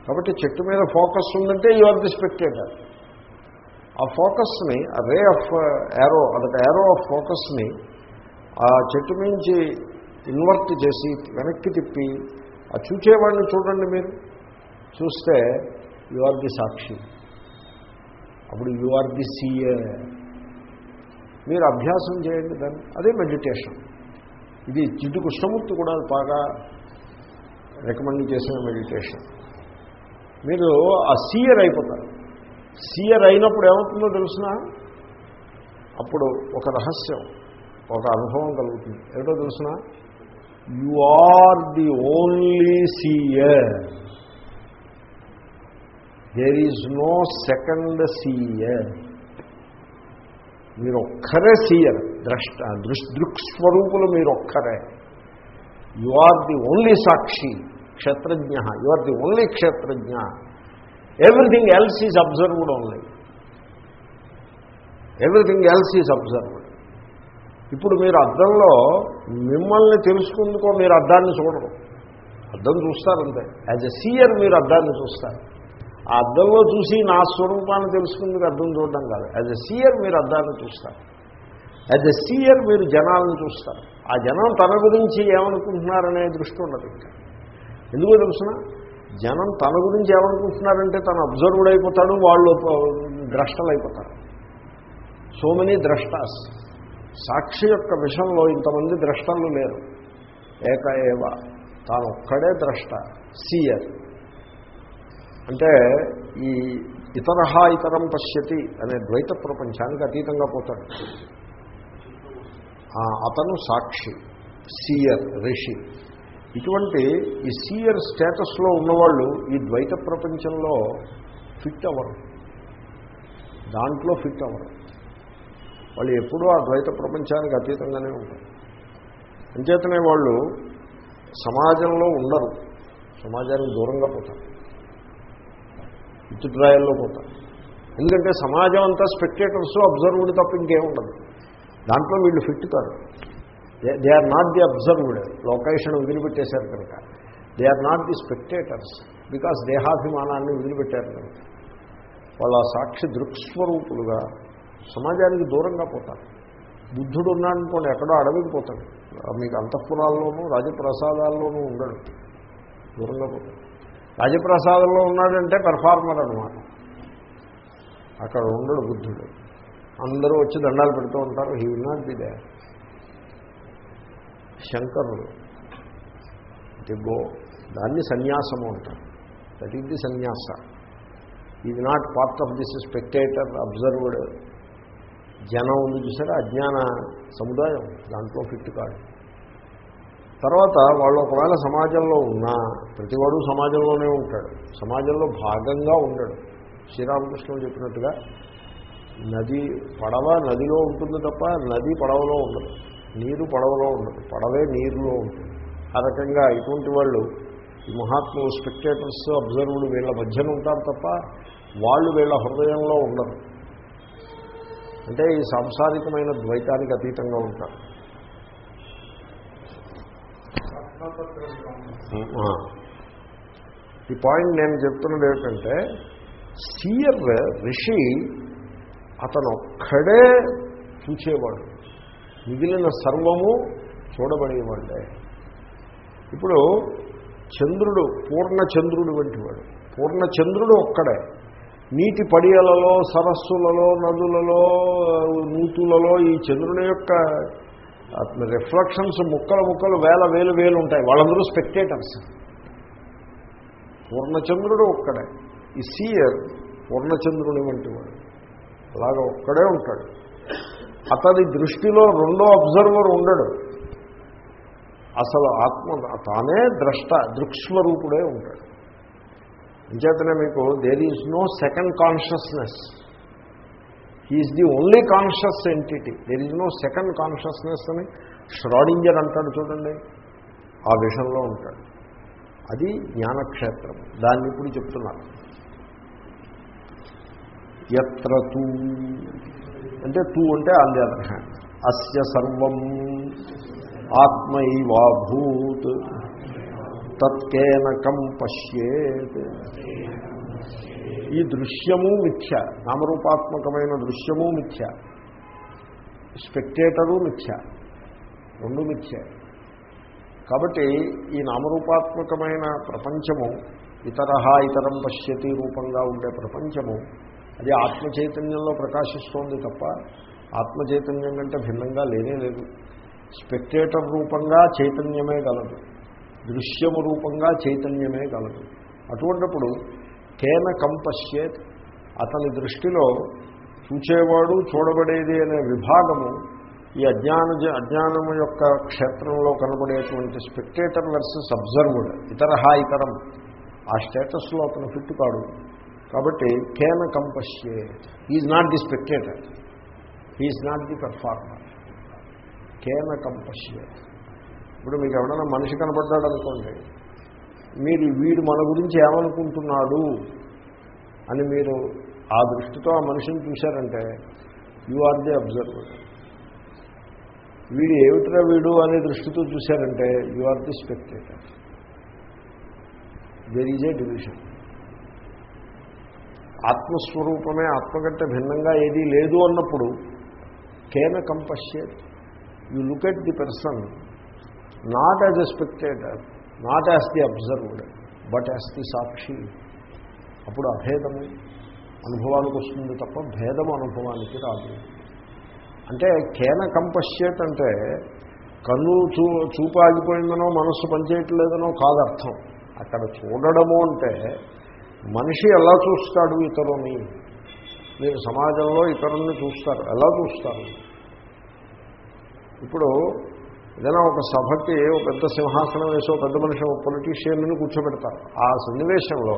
కాబట్టి చెట్టు మీద ఫోకస్ ఉందంటే యు ఆర్ ది స్పెక్టేటర్. ఆ ఫోకస్ని రే ఆఫ్ యారో అదొక యారో ఆఫ్ ఫోకస్ని ఆ చెట్టు నుంచి ఇన్వర్ట్ చేసి వెనక్కి తిప్పి ఆ చూచేవాడిని చూడండి మీరు. చూస్తే యు ఆర్ ది సాక్షి. అప్పుడు యు ఆర్ ది సీఏ మీరు అభ్యాసం చేయండి దాన్ని. అదే మెడిటేషన్ ఇది జిడ్డు కృష్ణమూర్తి కూడా బాగా రికమెండ్ చేసిన మెడిటేషన్ మీరు ఆ సీయర్ అయిపోతారు. సీయర్ అయినప్పుడు ఏమవుతుందో తెలిసిన? అప్పుడు ఒక రహస్యం ఒక అనుభవం కలుగుతుంది. ఏదో తెలిసిన? You are the only seer there is no second seer మీరు ఒక్కరే సీయర్ ద్రష్ట దృష్ దృక్స్వరూపులు మీరు ఒక్కరే you are the only sakshi kshetrajna. You are the only kshetrajna. Everything else is observed only everything else is observed ఇప్పుడు మీరు అద్దంలో మిమ్మల్ని తెలుసుకుందుకో మీరు అద్దాన్ని చూడరు. అద్దం చూస్తారంతే. యాజ్ ఎ సీయర్ మీరు అద్దాన్ని చూస్తారు. ఆ అద్దంలో చూసి నా స్వరూపాన్ని తెలుసుకుందుకు అర్థం చూడడం కాదు. యాజ్ ఎ సీయర్ మీరు అద్దాన్ని చూస్తారు. యాజ్ ఎ సీయర్ మీరు జనాలను చూస్తారు. ఆ జనం తన గురించి ఏమనుకుంటున్నారనే దృష్టి ఉండదు ఇంకా. ఎందుకో తెలుసిన? జనం తన గురించి ఏమనుకుంటున్నారంటే తను అబ్జర్వ్డ్ అయిపోతాడు వాళ్ళు ద్రష్టలు అయిపోతారు సో మెనీ ద్రష్టాస్ సాక్షి యొక్క విషయంలో ఇంతమంది ద్రష్టలు లేరు. ఏక ఏవ తాను ఒక్కడే ద్రష్ట సీయర్. అంటే ఈ ఇతరహ ఇతరం పశ్యతి అనే ద్వైత ప్రపంచానికి అతీతంగా పోతాడు. అతను సాక్షి సీయర్ రిషి. ఇటువంటి ఈ సీయర్ స్టేటస్లో ఉన్నవాళ్ళు ఈ ద్వైత ప్రపంచంలో ఫిట్ అవ్వరు. దాంట్లో ఫిట్ అవ్వరు. వాళ్ళు ఎప్పుడూ ఆ ద్వైత ప్రపంచానికి అతీతంగానే ఉంటారు. అంచేతనే వాళ్ళు సమాజంలో ఉండరు. సమాజానికి దూరంగా పోతారు. విత్డ్రాయల్లో పోతారు. ఎందుకంటే సమాజం అంతా స్పెక్టేటర్స్ అబ్జర్వ్డ్ తప్ప ఇంకేముండదు దాంట్లో వీళ్ళు ఫిట్ కాదు they are not the observed. Location వదిలిపెట్టేశారు కనుక. They are not the spectators because దేహాభిమానాన్ని వదిలిపెట్టారు కనుక. వాళ్ళ సాక్షి దృక్స్వరూపులుగా సమాజానికి దూరంగా పోతారు. బుద్ధుడు ఉన్నాడనుకోండి ఎక్కడో అడవికి పోతాడు. మీకు అంతఃపురాల్లోనూ రాజప్రసాదాల్లోనూ ఉండడు. దూరంగా పోతాడు. రాజప్రసాదంలో ఉన్నాడంటే పెర్ఫార్మర్ అనమాట అక్కడ ఉండడు బుద్ధుడు. అందరూ వచ్చి దండాలు పెడుతూ ఉంటారు. He will not be they శంకరుడు దిగో దాన్ని సన్యాసము అంటారు. That is the sannyasa is not part of this spectator observed జనం ఉంది చూసారా? అజ్ఞాన సముదాయం. దాంట్లో ఫిట్ కాదు. తర్వాత వాళ్ళు ఒకవేళ సమాజంలో ఉన్నా ప్రతివాడు సమాజంలోనే ఉంటాడు. సమాజంలో భాగంగా ఉండడు. శ్రీరామకృష్ణుడు చెప్పినట్టుగా నది పడవ నదిలో ఉంటుంది తప్ప నది పడవలో ఉండదు. నీరు పడవలో ఉండదు. పడవే నీరులో ఉంటుంది. ఆ రకంగా ఇటువంటి వాళ్ళు ఈ మహాత్ములు స్పెక్టేటర్స్ అబ్జర్వ్డ్ వీళ్ళ మధ్యన ఉంటారు తప్ప వాళ్ళు వీళ్ళ హృదయంలో ఉండరు. అంటే ఈ సాంసారికమైన ద్వైతానికి అతీతంగా ఉంటారు. ఈ పాయింట్ నేను చెప్తున్నది ఏమిటంటే సీయర్ రిషి అతను ఒక్కడే చూచేవాడు. మిగిలిన సర్వము చూడబడేవాడే ఇప్పుడు చంద్రుడు పూర్ణ చంద్రుడు వంటివాడు. పూర్ణ చంద్రుడు ఒక్కడే. నీటి పడియలలో సరస్సులలో నదులలో నూతులలో ఈ చంద్రుని యొక్క రిఫ్లెక్షన్స్ ముక్కలు ముక్కలు వేల వేలు వేలు ఉంటాయి. వాళ్ళందరూ స్పెక్టేటర్స్ పూర్ణచంద్రుడు ఒక్కడే. ఈ సీయర్ పూర్ణచంద్రుని వంటివాడు అలాగ ఒక్కడే ఉంటాడు. అతని దృష్టిలో రెండో అబ్జర్వర్ ఉండడు. అసలు ఆత్మ తానే ద్రష్ట దృక్స్వరూపుడే ఉంటాడు. అంచేతనే మీకు there is no second consciousness he's the only conscious entity there is no second consciousness అని ష్రాడింజర్ అంటాడు చూడండి. ఆ విషయంలో ఉంటాడు. అది జ్ఞానక్షేత్రం. దాన్ని ఇప్పుడు చెప్తున్నారు. ఎత్ర తూ. అంటే తూ అంటే ఆన్ ది అదర్ హ్యాండ్ అస్య సర్వం ఆత్మైవాభూత్. తత్కేనకం పశ్యేత్. ఈ దృశ్యము మిథ్య నామరూపాత్మకమైన దృశ్యము మిథ్య. స్పెక్టేటరు మిథ్య రెండు మిథ్య. కాబట్టి ఈ నామరూపాత్మకమైన ప్రపంచము ఇతర ఇతరం పశ్యతి రూపంగా ఉండే ప్రపంచము అది ఆత్మ చైతన్యంలో ప్రకాశిస్తోంది తప్ప ఆత్మ చైతన్యం కంటే భిన్నంగా లేనే లేదు. స్పెక్టేటర్ రూపంగా చైతన్యమే గలదు. దృశ్యము రూపంగా చైతన్యమే గలదు అటువంటిప్పుడు కేన కంపశ్యేత్. అతని దృష్టిలో చూచేవాడు చూడబడేది అనే విభాగము ఈ అజ్ఞాన అజ్ఞానము యొక్క క్షేత్రంలో కనబడేటువంటి స్పెక్టేటర్ వర్సెస్ అబ్జర్వ్డ్ ఇతర ఇతరం ఆ స్టేటస్లో అతను ఫిట్ కాడు. కాబట్టి కేన కంపశ్యే is not the spectator is not the performer Kena కంపశ్యే ఇప్పుడు మీకు ఎవడన్నా మనిషి కనబడ్డాడు అనుకోండి మీరు వీడు మన గురించి ఏమనుకుంటున్నాడు అని మీరు ఆ దృష్టితో ఆ మనిషిని చూశారంటే యు ఆర్ ది అబ్జర్వర్ వీడు ఏమిట్రా వీడు అనే దృష్టితో చూశారంటే you are the spectator there is a division ఆత్మస్వరూపమే ఆత్మ కంటే భిన్నంగా ఏదీ లేదు అన్నప్పుడు కేన కంపశ్యేట్ you look at the person not as a spectator not as the observed but as the sakshi. అప్పుడు అభేదము అనుభవానికి వస్తుంది తప్ప భేదము అనుభవానికి రాదు. అంటే కేన కంపశ్చేట్ అంటే కన్ను చూ చూపు ఆగిపోయిందనో మనస్సు పనిచేయట్లేదనో కాదు అర్థం అక్కడ చూడడము అంటే మనిషి ఎలా చూస్తాడు ఇతరుని? మీరు సమాజంలో ఇతరుల్ని చూస్తారు. ఎలా చూస్తారు? ఇప్పుడు ఏదైనా ఒక సభకి ఒక పెద్ద సింహాసనం వేసో పెద్ద మనిషి ఒక పొలిటీషియన్ని కూర్చోబెడతారు. ఆ సన్నివేశంలో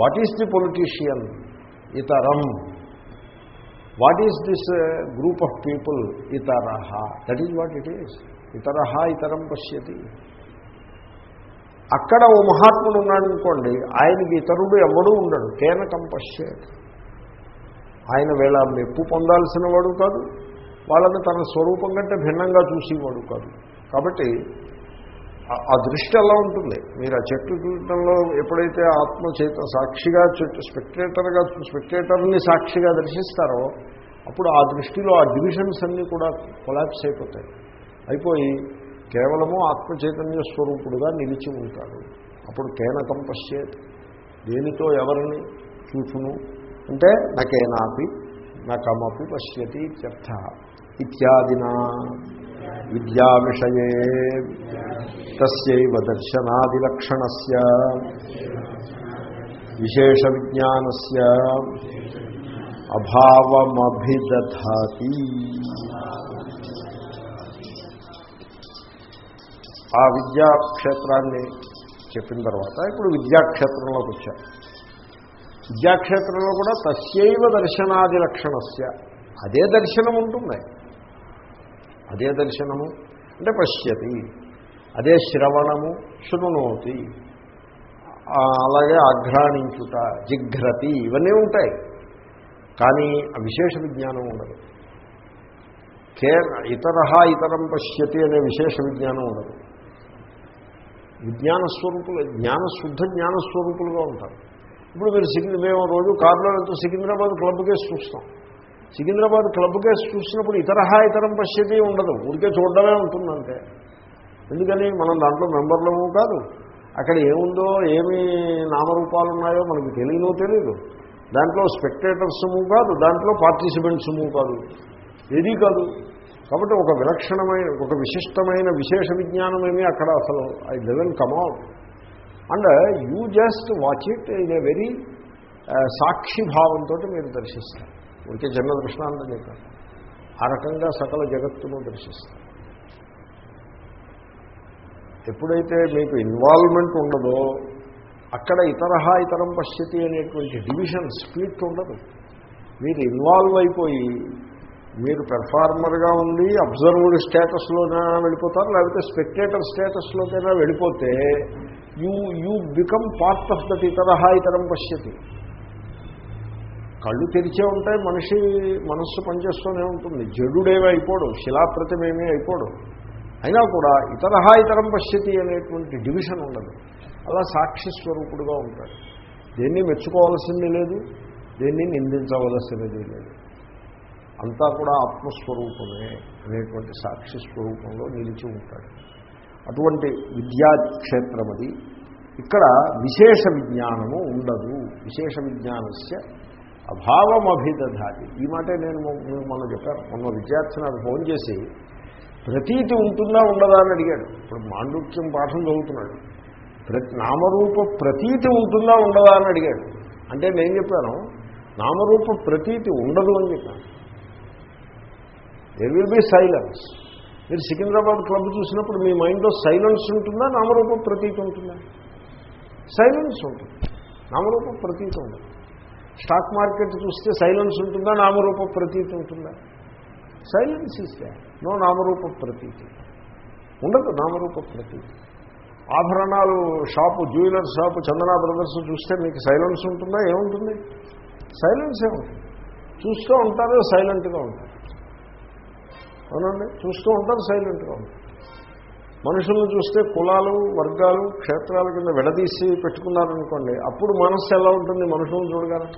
what is the politician ఇతరం? What is this uh, group of people ఇతరహ? That is what it is ఇతరహ ఇతరం పశ్యతి. అక్కడ ఓ మహాత్ముడు ఉన్నాడు అనుకోండి ఆయనకి ఇతరుడు ఎవడూ ఉండడు కేనకం పశ్చేది ఆయన వేళ మెప్పు పొందాల్సిన వాడు కాదు వాళ్ళని తన స్వరూపం కంటే భిన్నంగా చూసేవాడు కాదు. కాబట్టి ఆ దృష్టి అలా ఉంటుంది. మీరు ఆ చెట్టు చూడటంలో ఎప్పుడైతే ఆత్మ చేత సాక్షిగా చెట్టు స్పెక్టేటర్గా స్పెక్టేటర్ని సాక్షిగా దర్శిస్తారో అప్పుడు ఆ దృష్టిలో ఆ డివిజన్స్ అన్నీ కూడా కొలాప్స్ అయిపోతాయి. అయిపోయి కేవలము ఆత్మ చైతన్య స్వరూపుడుగా నిలిచి ఉంటాడు. అప్పుడు కేనకం పశ్చేత్. దేనితో ఎవరిని చూచును? అంటే నకేనాపి నకమపి పశ్యతి ఇత్యర్థ. ఇత్యాదినా విద్యా విషయే తస్యైవ దర్శనాదిలక్షణ విశేష విజ్ఞానస్య అభావమభిదధాతి ఆ విద్యాక్షేత్రాన్ని చెప్పిన తర్వాత ఇప్పుడు విద్యాక్షేత్రంలోకి వచ్చారు విద్యాక్షేత్రంలో కూడా తస్యైవ దర్శనాది లక్షణస్య అదే దర్శనం ఉంటుంది అదే దర్శనము. అంటే పశ్యతి. అదే శ్రవణము శృణోతి అలాగే ఆఘ్రాణించుట జిఘ్రతి ఇవన్నీ ఉంటాయి. కానీ విశేష విజ్ఞానం ఉండదు. కే ఇతర ఇతరం పశ్యతి అనే విశేష విజ్ఞానం ఉండదు. విజ్ఞానస్వరూపులు జ్ఞానశుద్ధ జ్ఞానస్వరూపులుగా ఉంటారు. ఇప్పుడు మీరు సికింద్ర మేము రోజు కారులో వెళ్తూ సికింద్రాబాద్ క్లబ్కే చూస్తాం. సికింద్రాబాద్ క్లబ్ కేసు చూసినప్పుడు ఇతరహా ఇతరం పశ్యతి ఉండదు. ఊరికే చూడడమే ఉంటుందంటే. ఎందుకని? మనం దాంట్లో మెంబర్లము కాదు. అక్కడ ఏముందో ఏమి నామరూపాలు ఉన్నాయో మనకు తెలియనో తెలియదు దాంట్లో స్పెక్టేటర్స్ము కాదు దాంట్లో పార్టిసిపెంట్స్ కాదు. ఏదీ కాదు. కాబట్టి ఒక విలక్షణమైన ఒక విశిష్టమైన విశేష విజ్ఞానం ఏమీ అక్కడ అసలు I doesn't come out and you just watch it in a very సాక్షిభావంతో మీరు దర్శిస్తారు. ఊరికే జన్మ దృష్టాంతం చెప్పాను ఆ రకంగా సకల జగత్తును దర్శిస్తాను ఎప్పుడైతే మీకు ఇన్వాల్వ్మెంట్ ఉండదో అక్కడ ఇతరహా ఇతరం పశ్యతి అనేటువంటి డివిజన్ స్ప్లిట్ ఉండదు. మీరు ఇన్వాల్వ్ అయిపోయి మీరు పెర్ఫార్మర్గా ఉండి అబ్జర్వ్డ్ స్టేటస్లోనైనా వెళ్ళిపోతారు లేకపోతే స్పెక్టేటర్ స్టేటస్లోకైనా వెళ్ళిపోతే you you become part of that ఇతరహా ఇతరం పశ్యతి. కళ్ళు తెరిచే ఉంటాయి మనిషి మనస్సు పనిచేస్తూనే ఉంటుంది. జడుడేమీ అయిపోడు శిలాప్రతిమేమీ అయిపోడు. అయినా కూడా ఇతరహా ఇతరం పశ్యతి అనేటువంటి డివిజన్ ఉండదు. అలా సాక్షి స్వరూపుడుగా ఉంటాడు. దేన్ని మెచ్చుకోవాల్సింది లేదు దేన్ని నిందించవలసినది లేదు. అంతా కూడా ఆత్మస్వరూపమే అనేటువంటి సాక్షి స్వరూపంలో నిలిచి ఉంటాడు. అటువంటి విద్యాక్షేత్రం అది ఇక్కడ విశేష విజ్ఞానము ఉండదు. విశేష విజ్ఞానస్య అభావం అభిదధాది ఈ మాటే నేను మొన్న చెప్పాను. మొన్న విద్యార్థి నాకు ఫోన్ చేసి ప్రతీతి ఉంటుందా ఉండదా? అని అడిగాడు. ఇప్పుడు మాండుక్యం పాఠం చదువుతున్నాడు. ప్రతి నామరూప ప్రతీతి ఉంటుందా ఉండదా అని అడిగాడు. అంటే నేను చెప్పాను నామరూప ప్రతీతి ఉండదు అని చెప్పాను. దెర్ విల్ బి సైలెన్స్ మీరు సికింద్రాబాద్ క్లబ్ చూసినప్పుడు మీ మైండ్లో సైలెన్స్ ఉంటుందా? నామరూప ప్రతీతి ఉంటుందా? సైలెన్స్ ఉంటుంది. నామరూప ప్రతీతి ఉంటుంది స్టాక్ మార్కెట్ చూస్తే సైలెన్స్ ఉంటుందా నామరూప ప్రతీతి ఉంటుందా? సైలెన్స్ ఇస్తే నో నామరూప ప్రతీతి. ఉండదు నామరూప ప్రతీతి. ఆభరణాలు shop jeweller shop Chandana brothers చూస్తే మీకు సైలెన్స్ ఉంటుందా ఏముంటుంది? సైలెన్స్ ఏముంటుంది చూస్తూ ఉంటారు సైలెంట్గా ఉంటారు. అవునండి? చూస్తూ ఉంటారు సైలెంట్గా ఉంటారు. మనుషులను చూస్తే కులాలు వర్గాలు క్షేత్రాల కింద విడదీసి పెట్టుకున్నారనుకోండి అప్పుడు మనస్సు ఎలా ఉంటుంది మనుషులను చూడగానే?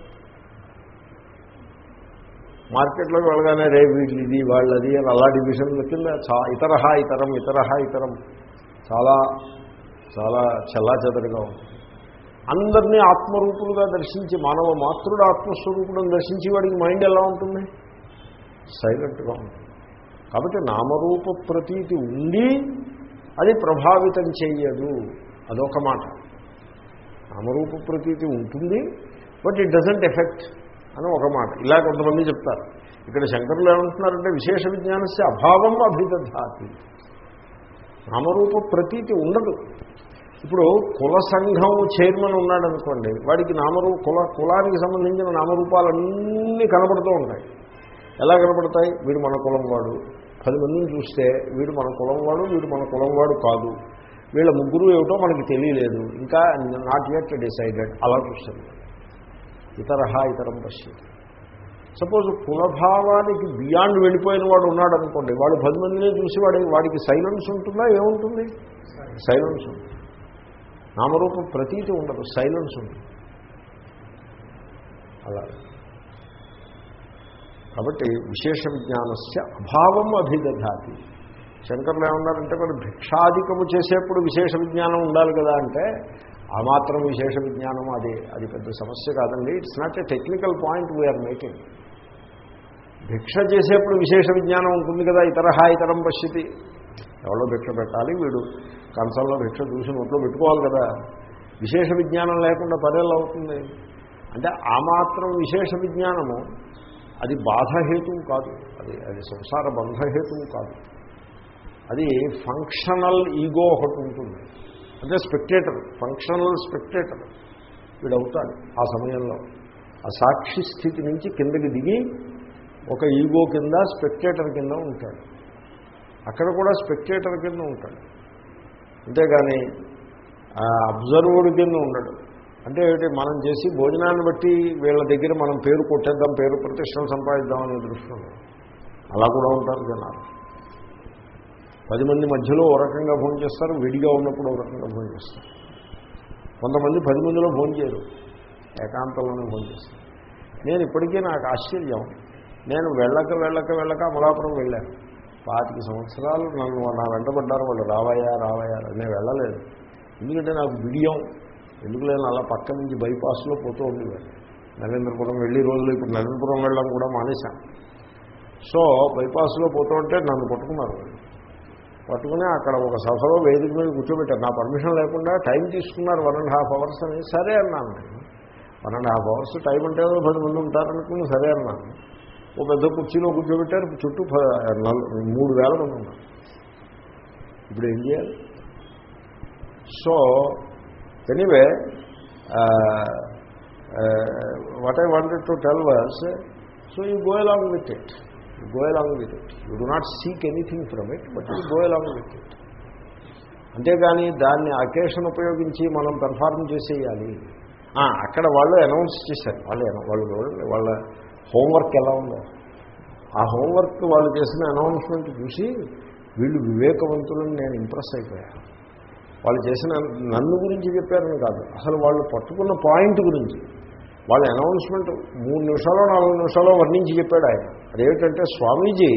మార్కెట్లోకి వెళ్ళగానే రే వీళ్ళు ఇది వాళ్ళది అని అలా డివిజన్ల కింద చా ఇతరహా ఇతరం ఇతరహ ఇతరం. చాలా చాలా చల్లాచెదరుగా ఉంది అందరినీ ఆత్మరూపులుగా దర్శించి మానవ మాతృడు ఆత్మస్వరూపులను దర్శించి వాడికి మైండ్ ఎలా ఉంటుంది? సైలెంట్గా ఉంటుంది. కాబట్టి నామరూప ప్రతీతి ఉండి అది ప్రభావితం చేయదు. అదొక మాట. నామరూప ప్రతీతి ఉంటుంది బట్ ఇట్ డజంట్ ఎఫెక్ట్ అని ఒక మాట. ఇలా కొంతమంది చెప్తారు. ఇక్కడ శంకరులు ఏమంటున్నారంటే విశేష విజ్ఞానస్య అభావం అభిదధాతి. నామరూప ప్రతీతి ఉండదు. ఇప్పుడు కుల సంఘం చైర్మన్ ఉన్నాడనుకోండి వాడికి నామరూ కుల కులానికి సంబంధించిన నామరూపాలన్నీ కనబడుతూ ఉంటాయి. ఎలా కనబడతాయి? వీడు మన కులం వాడు. పది మందిని చూస్తే వీడు మన కులం వాడు వీడు మన కులం వాడు కాదు. వీళ్ళ ముగ్గురు ఏమిటో మనకి తెలియలేదు. ఇంకా నాట్ యట్ డిసైడెడ్ అలా చూస్తుంది ఇతరహా ఇతరం పశ్యతి. సపోజ్ కులభావానికి బియాండ్ వెళ్ళిపోయిన వాడు ఉన్నాడు అనుకోండి వాడు పది మందినే చూసి వాడి వాడికి సైలెన్స్ ఉంటుందా? ఏముంటుంది? సైలెన్స్ ఉంటుంది. నామరూపం ప్రతీతి ఉండదు. సైలెన్స్ ఉంటుంది. అలా. కాబట్టి విశేష విజ్ఞానస్య అభావం అభిదధాతి. శంకర్లు ఏమన్నారంటే మరి భిక్షాధికము చేసేప్పుడు విశేష విజ్ఞానం ఉండాలి కదా అంటే ఆ మాత్రం విశేష విజ్ఞానం అది అది పెద్ద సమస్య కాదండి. It's not a technical point we are making భిక్ష చేసేప్పుడు విశేష విజ్ఞానం ఉంటుంది కదా ఇతరహా ఇతరం పశ్యతి. ఎవరో భిక్ష పెట్టాలి వీడు. కంచంలో భిక్ష చూసి నోట్లో పెట్టుకోవాలి కదా. విశేష విజ్ఞానం లేకుండా పదేళ్ళు అవుతుంది. అంటే ఆ మాత్రం విశేష విజ్ఞానము అది బాధహేతువు కాదు. అది అది సంసార బంధహేతువు కాదు. అది ఫంక్షనల్ ఈగో ఒకటి ఉంటుంది. అంటే స్పెక్టేటర్ ఫంక్షనల్ స్పెక్టేటర్ వీడవుతాడు ఆ సమయంలో. ఆ సాక్షి స్థితి నుంచి కిందకి దిగి ఒక ఈగో కింద స్పెక్టేటర్ కింద ఉంటాడు. అక్కడ కూడా స్పెక్టేటర్ కింద ఉంటాడు. అంతేగాని అబ్జర్వర్డ్ కింద ఉండడు. అంటే ఏమిటి? మనం చేసి భోజనాన్ని బట్టి వీళ్ళ దగ్గర మనం పేరు కొట్టేద్దాం పేరు ప్రతిష్టలు సంపాదిద్దాం అనే దృష్టిలో అలా కూడా ఉంటారు జనాలు. పది మంది మధ్యలో ఓ రకంగా ఫోన్ చేస్తారు విడిగా ఉన్నప్పుడు ఓ రకంగా ఫోన్ చేస్తారు. కొంతమంది పది మందిలో ఫోన్ చేయరు ఏకాంతంలోనే ఫోన్ చేస్తారు. నేను ఇప్పటికీ నాకు ఆశ్చర్యం. నేను వెళ్ళక వెళ్ళక వెళ్ళక అమలాపురం వెళ్ళాను. పాతిక సంవత్సరాలు నన్ను నా వెంటబడ్డారు వాళ్ళు రావయ్యా రావయ్యా నేను వెళ్ళలేదు. ఎందుకంటే నాకు బిడియం ఎందుకు లేని అలా పక్క నుంచి బైపాస్లో పోతూ ఉండేవాడు నరేంద్రపురం వెళ్ళి రోజులు ఇప్పుడు నరేంద్రపురం వెళ్ళడం కూడా మానేశాను సో బైపాస్లో పోతూ ఉంటే నన్ను పట్టుకున్నారు. పట్టుకుని అక్కడ ఒక సభలో వేదిక మీద కూర్చోబెట్టారు. నా పర్మిషన్ లేకుండా టైం తీసుకున్నారు వన్ అండ్ హాఫ్ అవర్స్ అని. సరే అన్నాను నేను. One and half hours time అంటే పది మంది ఉంటారనుకుని సరే అన్నాను. ఓ పెద్ద కుర్చీలో కూర్చోబెట్టారు. చుట్టూ మూడు వేల మంది ఉన్నారు. ఇప్పుడు ఏం చేయాలి? So anyway what I wanted to tell was so you go along with it you go along with it you do not seek anything from it but you go along with it అంతేగాని దాన్ని అకేషన్ ఉపయోగించి మనం పెర్ఫార్మ్ చేసేయాలి. అక్కడ వాళ్ళు అనౌన్స్ చేశారు. వాళ్ళు వాళ్ళు వాళ్ళ హోంవర్క్ ఎలా ఉందో. ఆ హోంవర్క్ వాళ్ళు చేసిన అనౌన్స్మెంట్ చూసి వీళ్ళు వివేకవంతులను నేను ఇంప్రెస్ అయిపోయాను. వాళ్ళు చేసిన నన్ను గురించి చెప్పారని కాదు. అసలు వాళ్ళు పట్టుకున్న పాయింట్ గురించి. వాళ్ళ అనౌన్స్మెంట్ మూడు నిమిషాలు నాలుగు నిమిషాలు వర్ణించి చెప్పాడు ఆయన. అదేమిటంటే స్వామీజీ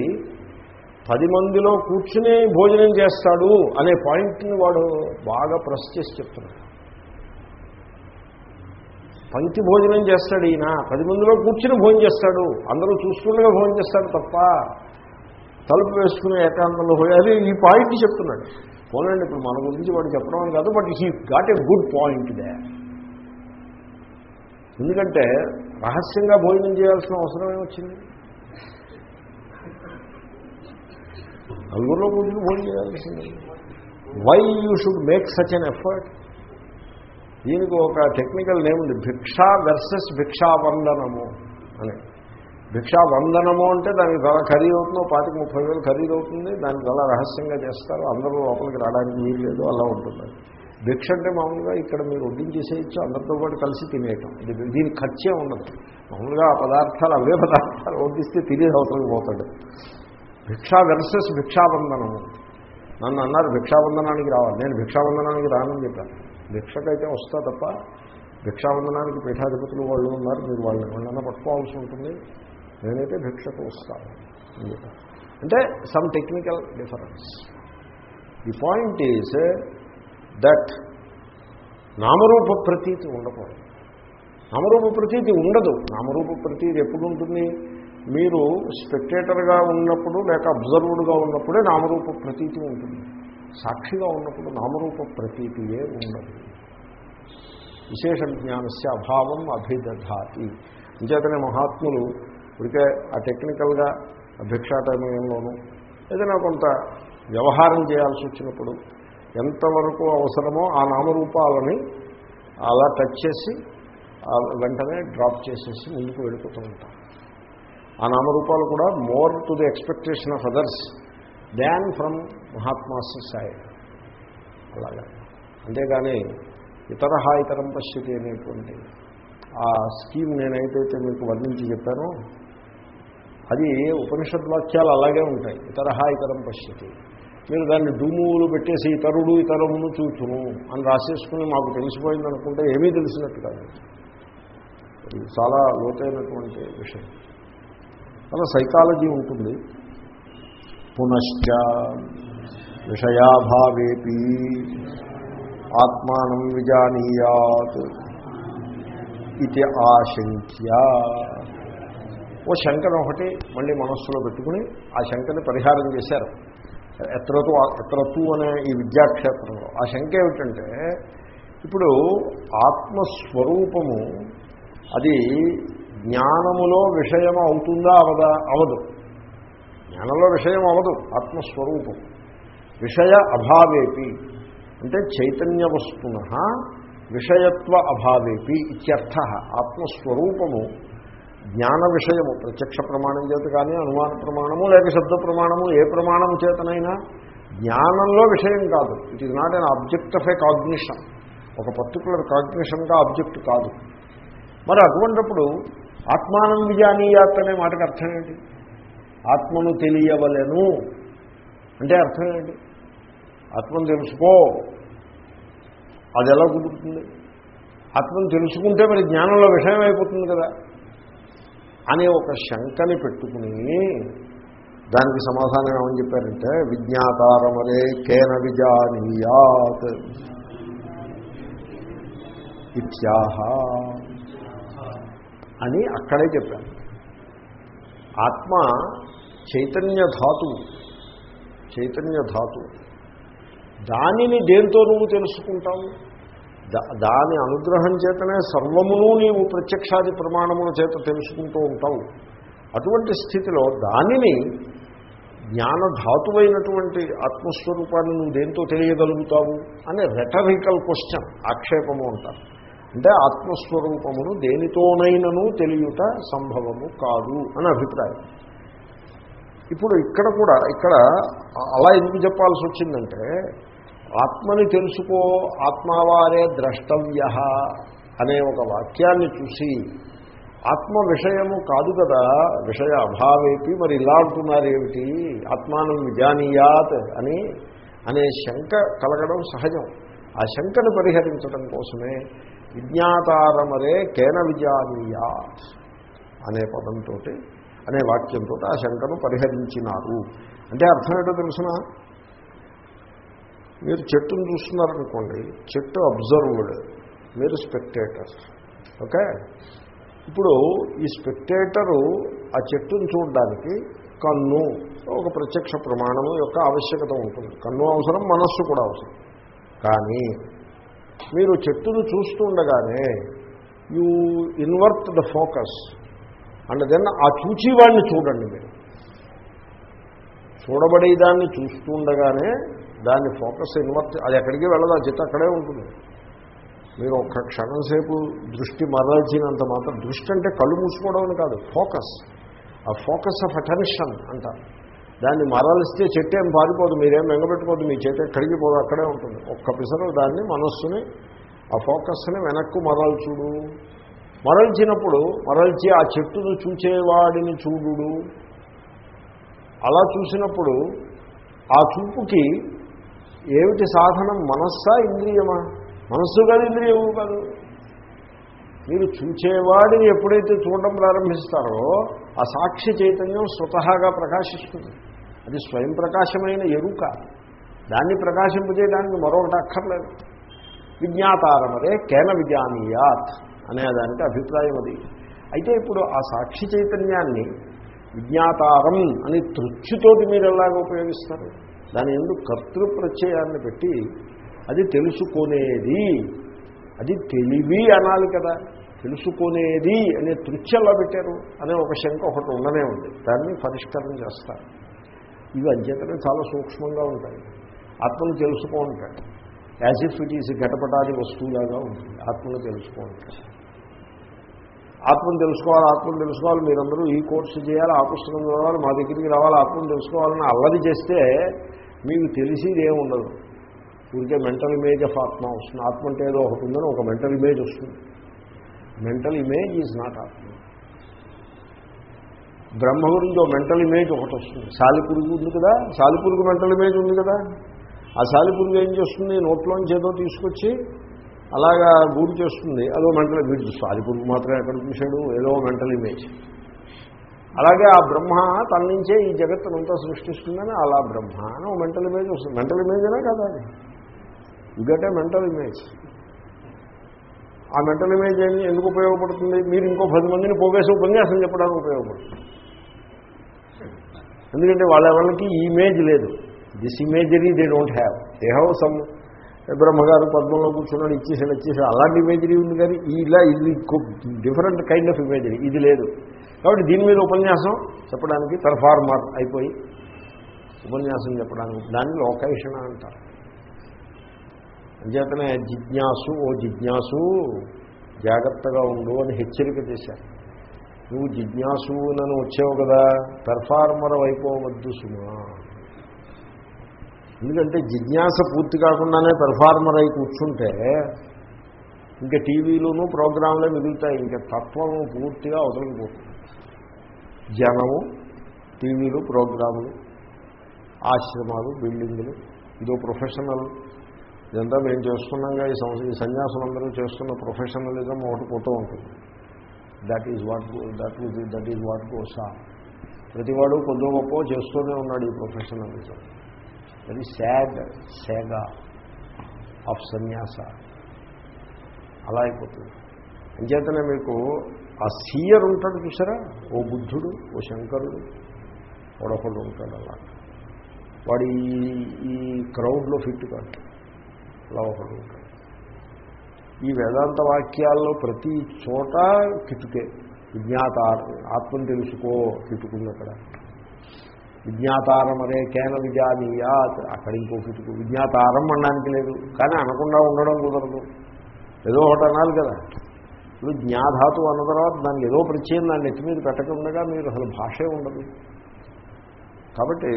పది మందిలో కూర్చుని భోజనం చేస్తాడు అనే పాయింట్ని వాడు బాగా ప్రెస్ చేసి చెప్తున్నాడు. పంక్తి భోజనం చేస్తాడు ఈయన. పది మందిలో కూర్చుని భోజనం చేస్తాడు. అందరూ చూసుకుండగా భోజనం చేస్తాడు తప్ప తలుపు వేసుకుని ఏకాంతంలో పోయి అదే ఈ పాయింట్ చెప్తున్నాడు. పోలండి ఇప్పుడు మన గురించి వాడు చెప్పడం కాదు but he got a good point there. ఎందుకంటే రహస్యంగా భోజనం చేయాల్సిన అవసరం ఏమొచ్చింది? నలుగురిలో కూర్చుని భోజనం చేయాల్సింది. Why you should make such an effort దీనికి ఒక టెక్నికల్ నేమ్ ఉంది భిక్షా వెర్సెస్ భిక్షావందనము అని. భిక్షావందనము అంటే దానికి చాలా ఖరీదు అవుతుందో పాతికి ముప్పై వేలు ఖరీదు అవుతుంది దానికి చాలా రహస్యంగా చేస్తారు అందరూ లోపలికి రావడానికి వీలు లేదు అలా ఉంటుంది. భిక్ష అంటే మామూలుగా ఇక్కడ మీరు వడ్డించేసేయచ్చు అందరితో పాటు కలిసి తినేయటం. ఇది దీనికి ఖర్చే ఉండదు. మామూలుగా ఆ పదార్థాలు అవే పదార్థాలు వడ్డిస్తే తినేది అవసరం పోతాడు. భిక్షా వెర్సెస్ భిక్షాబంధనము నన్ను అన్నారు భిక్షాబంధనానికి రావాలి నేను భిక్షాబంధనానికి రానని చెప్పాను భిక్షకైతే వస్తా తప్ప భిక్షాబంధనానికి పీఠాధిపతులు వాళ్ళు ఉన్నారు మీరు వాళ్ళని వాళ్ళన్నా పట్టుకోవాల్సి ఉంటుంది. నేనైతే భిక్షకు వస్తాను. అంటే some technical difference the point is that నామరూప ప్రతీతి ఉండకూడదు. నామరూప ప్రతీతి ఉండదు. నామరూప ప్రతీతి ఎప్పుడు ఉంటుంది? మీరు స్పెక్టేటర్గా ఉన్నప్పుడు లేక అబ్జర్వర్డ్గా ఉన్నప్పుడే నామరూప ప్రతీతి ఉంటుంది. సాక్షిగా ఉన్నప్పుడు నామరూప ప్రతీతియే ఉండదు. విశేష జ్ఞానస్య అభావం అభిదధాతి. అంచేతనే మహాత్ములు ఇప్పటికే ఆ టెక్నికల్గా భిక్షాటమయంలోనూ ఏదైనా కొంత వ్యవహారం చేయాల్సి వచ్చినప్పుడు ఎంతవరకు అవసరమో ఆ నామరూపాలని అలా టచ్ చేసి వెంటనే డ్రాప్ చేసేసి ముందుకు వెళ్ళిపోతూ ఉంటాం. ఆ నామరూపాలు కూడా more to the expectation of others than from mahatmas side అలాగా. అంతేగాని ఇతర ఇతరం పశ్యతి అనేటువంటి ఆ స్కీమ్ నేనైతే మీకు వర్ణించి చెప్పానో అది ఉపనిషద్ వాక్యాలు అలాగే ఉంటాయి. ఇతర ఇతరం పశ్యతి. మీరు దాన్ని డుములు పెట్టేసి ఇతరుడు ఇతరమును చూచును అని రాసేసుకుని మాకు తెలిసిపోయింది అనుకుంటే ఏమీ తెలిసినట్టు కాదు. ఇది చాలా లోతైనటువంటి విషయం. అలా సైకాలజీ ఉంటుంది. పునశ్చ విషయాభావేపి ఆత్మానం విజానీయాత్ ఇది ఆశంక్య. ఓ శంకను ఒకటి మళ్ళీ మనస్సులో పెట్టుకుని ఆ శంకని పరిహారం చేశారు. ఎత్రతు ఎత్రతు అనే ఈ విద్యాక్షేత్రంలో. ఆ శంక ఏమిటంటే ఇప్పుడు ఆత్మస్వరూపము అది జ్ఞానములో విషయం అవుతుందా అవదా? అవదు. జ్ఞానంలో విషయం అవదు ఆత్మస్వరూపం. విషయ అభావేపి. అంటే చైతన్య వస్తున విషయత్వ అభావేపి ఇత్యర్థ. ఆత్మస్వరూపము జ్ఞాన విషయము ప్రత్యక్ష ప్రమాణం చేత కానీ అనుమాన ప్రమాణము లేక శబ్ద ప్రమాణము ఏ ప్రమాణం చేతనైనా జ్ఞానంలో విషయం కాదు. It is not an object of a cognition ఒక పర్టికులర్ కాగ్నిషన్గా ఆబ్జెక్ట్ కాదు. మరి అటువంటిప్పుడు ఆత్మానం విజానీయాత్ అనే మాటకు అర్థం ఏంటి? ఆత్మను తెలియవలను. అంటే అర్థం ఏంటి? ఆత్మను తెలుసుకో. అది ఎలా కుదురుతుంది? ఆత్మను తెలుసుకుంటే మరి జ్ఞానంలో విషయం అయిపోతుంది కదా. అనే ఒక శంకని పెట్టుకుని దానికి సమాధానం ఏమని చెప్పారంటే విజ్ఞాతారమరే కేన విజానీయాత్ ఇత్యాహ అని అక్కడే చెప్పారు. ఆత్మ చైతన్య ధాతువు చైతన్య ధాతువు. దానిని దేంతో నువ్వు తెలుసుకుంటావు? దాని అనుగ్రహం చేతనే సర్వమును నీవు ప్రత్యక్షాది ప్రమాణముల చేత తెలుసుకుంటూ ఉంటావు. అటువంటి స్థితిలో దానిని జ్ఞానధాతువైనటువంటి ఆత్మస్వరూపాన్ని నువ్వు దేంతో తెలియగలుగుతావు అనే రెటరికల్ క్వశ్చన్ ఆక్షేపము అంటారు. అంటే ఆత్మస్వరూపమును దేనితోనైనను తెలియట సంభవము కాదు అని అభిప్రాయం. ఇప్పుడు ఇక్కడ కూడా ఇక్కడ అలా ఎందుకు చెప్పాల్సి వచ్చిందంటే ఆత్మని తెలుసుకో ఆత్మవారే ద్రష్టవ్య అనే ఒక వాక్యాన్ని చూసి ఆత్మ విషయము కాదు కదా విషయ అభావేపి మరి ఇలా అంటున్నారేమిటి ఆత్మానం విజానీయాత్ అని అనే శంక కలగడం సహజం. ఆ శంకను పరిహరించడం కోసమే విజ్ఞాతారమరే కేన విజానీయాత్ అనే పదంతో అనే వాక్యంతో ఆ శంకను పరిహరించినారు. అంటే అర్థం ఏంటో తెలుసిన? మీరు చెట్టును చూస్తున్నారనుకోండి చెట్టు అబ్జర్వ్డ్ మీరు స్పెక్టేటర్ ఓకే? ఇప్పుడు ఈ స్పెక్టేటరు ఆ చెట్టును చూడడానికి కన్ను ఒక ప్రత్యక్ష ప్రమాణము యొక్క ఆవశ్యకత ఉంటుంది. కన్ను అవసరం మనస్సు కూడా అవసరం. కానీ మీరు చెట్టును చూస్తుండగానే you invert the focus. And then ఆ చూచేవాడిని చూడండి మీరు. చూడబడేదాన్ని చూస్తుండగానే దాన్ని ఫోకస్ ఇన్వర్ట్ అది ఎక్కడికి వెళ్ళదు ఆ చెట్టు అక్కడే ఉంటుంది. మీరు ఒక్క క్షణం సేపు దృష్టి మరల్చినంత మాత్రం దృష్టి అంటే కళ్ళు మూసుకోవడం కాదు ఫోకస్. ఆ ఫోకస్ ఆఫ్ అటెన్షన్ అంటారు దాన్ని మరలిస్తే చెట్టు ఏం పారిపోదు మీరేం వెంగబెట్టుకోదు మీ చేతి ఎక్కడికి పోదు అక్కడే ఉంటుంది. ఒక్క పిసరు దాన్ని మనస్సుని ఆ ఫోకస్ని వెనక్కు మరల్చుడు. మరల్చినప్పుడు మరల్చి ఆ చెట్టును చూచేవాడిని చూడు అలా చూసినప్పుడు ఆ చూపుకి ఏమిటి సాధనం? మనస్సా ఇంద్రియమా? మనస్సు కాదు ఇంద్రియము కాదు. మీరు చూచేవాడిని ఎప్పుడైతే చూడడం ప్రారంభిస్తారో ఆ సాక్షి చైతన్యం స్వతహాగా ప్రకాశిస్తుంది. అది స్వయం ప్రకాశమైన ఎరుక. దాన్ని ప్రకాశింపజేయడానికి మరొకటి అక్కర్లేదు. విజ్ఞాతారమరే కేన విజానీయాత్ అనే దానికి అభిప్రాయం అది. అయితే ఇప్పుడు ఆ సాక్షి చైతన్యాన్ని విజ్ఞాతారం అని తృచ్చుతోటి మీరు ఎలాగ ఉపయోగిస్తారు? దాని ఎందు కర్తృప్రత్యయాన్ని పెట్టి అది తెలుసుకునేది. అది తెలివి అనాలి కదా. తెలుసుకునేది అనే తృచ్చి పెట్టారు అనే ఒక శంక ఒకటి ఉండనే ఉంది. దాన్ని పరిష్కారం చేస్తారు. ఇవి అంచేతనే చాలా సూక్ష్మంగా ఉంటాయి. ఆత్మను తెలుసుకో ఉంటాడు యాజ్ ఇఫ్ ఇట్ ఈజ్ వస్తువులాగా ఉంటుంది. ఆత్మను తెలుసుకో ఉంటాడు ఆత్మను తెలుసుకోవాలి ఆత్మను తెలుసుకోవాలి మీరందరూ ఈ కోర్సు చేయాలి ఆ పుస్తకం చదవాలి మా దగ్గరికి రావాలి ఆత్మను తెలుసుకోవాలని అల్లరి చేస్తే మీకు తెలిసేది ఏముండదు ఊరికే మెంటల్ ఇమేజ్ ఆఫ్ ఆత్మ వస్తుంది. ఆత్మ అంటే ఏదో ఒకటి ఉందని ఒక మెంటల్ ఇమేజ్ వస్తుంది. Mental image is not atma. Brahma గురించి మెంటల్ ఇమేజ్ ఒకటి వస్తుంది. సాలిపురుగు ఉంది కదా? సాలిపురుగు మెంటల్ ఇమేజ్ ఉంది కదా? ఆ సాలిపురుగు ఏం చేస్తుంది? నోట్లోంచి ఏదో తీసుకొచ్చి అలాగా గూడు చేస్తుంది. అదో మెంటల్ వీడు సాలిపురుగు మాత్రం ఎక్కడ చూశాడు? ఏదో మెంటల్ ఇమేజ్. అలాగే ఆ బ్రహ్మ తన నుంచే ఈ జగత్తునంతా సృష్టిస్తుందని అలా బ్రహ్మ అని మెంటల్ ఇమేజ్ వస్తుంది. మెంటల్ ఇమేజ్ అనే కదా అది. ఇదటే మెంటల్ ఇమేజ్. ఆ మెంటల్ ఇమేజ్ ఎందుకు ఉపయోగపడుతుంది? మీరు ఇంకో పది మందిని పోగేసి ఉపన్యాసం చెప్పడానికి ఉపయోగపడుతుంది. ఎందుకంటే వాళ్ళ వాళ్ళకి ఈ ఇమేజ్ లేదు. This imagery they don't have they have some బ్రహ్మగారు పద్మంలో కూర్చున్నాడు ఇచ్చేసాడు ఇచ్చేసాడు. అలాంటి ఇమేజరీ ఉంది కానీ ఇలా ఇది డిఫరెంట్ కైండ్ ఆఫ్ ఇమేజరీ ఇది లేదు. కాబట్టి దీని మీద ఉపన్యాసం చెప్పడానికి పెర్ఫార్మర్ అయిపోయి ఉపన్యాసం చెప్పడానికి దాన్ని లోకేషణ అంటారు. అంచేతనే జిజ్ఞాసు ఓ జిజ్ఞాసు జాగ్రత్తగా ఉండు అని హెచ్చరిక చేశారు. నువ్వు జిజ్ఞాసు నన్ను వచ్చావు కదా పెర్ఫార్మర్ అయిపోవద్దు సుమా. ఎందుకంటే జిజ్ఞాస పూర్తి కాకుండానే పెర్ఫార్మర్ అయి కూర్చుంటే ఇంకా టీవీలోనూ ప్రోగ్రాంలే మిగులుతాయి. ఇంకా తత్వం పూర్తిగా అవతలిపోతుంది జనము టీవీలు ప్రోగ్రాములు ఆశ్రమాలు బిల్డింగులు ఇదో ప్రొఫెషనల్ ఇదంతా మేము చేస్తున్నాగా ఈ సంవత్సరం ఈ సన్యాసులందరూ చేస్తున్న ప్రొఫెషనలిజం ఒకటి పోతూ ఉంటుంది. That is what that is that is what గోసా ప్రతివాడు కొద్ది గొప్ప చేస్తూనే ఉన్నాడు ఈ professionalism very sad saga of sannyasa అలా అయిపోతుంది. అంచేతనే మీకు ఆ సీయర్ ఉంటాడు చూసారా? ఓ బుద్ధుడు ఓ శంకరుడు వాడొకడు ఉంటాడు అలా. వాడు ఈ ఈ క్రౌడ్లో ఫిట్ కాదు అలా ఒకడు ఉంటాడు. ఈ వేదాంత వాక్యాల్లో ప్రతి చోట కిటుకే. విజ్ఞాత ఆత్మను తెలుసుకో కిటుకుంది అక్కడ. విజ్ఞాతారం అనే కేన విజానీయాత్. అక్కడ ఇంకో కిటుకు విజ్ఞాతారం అనడానికి లేదు. కానీ అనకుండా ఉండడం కుదరదు. ఏదో ఒకటి అనాలి కదా. ఇప్పుడు జ్ఞాధాతు అన్న తర్వాత దానికి ఏదో ప్రత్యయం దాన్ని ఎత్తి మీద పెట్టకుండా మీరు అసలు భాషే ఉండదు. కాబట్టి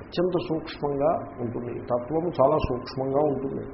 అత్యంత సూక్ష్మంగా ఉంటుంది. తత్వము చాలా సూక్ష్మంగా ఉంటుంది.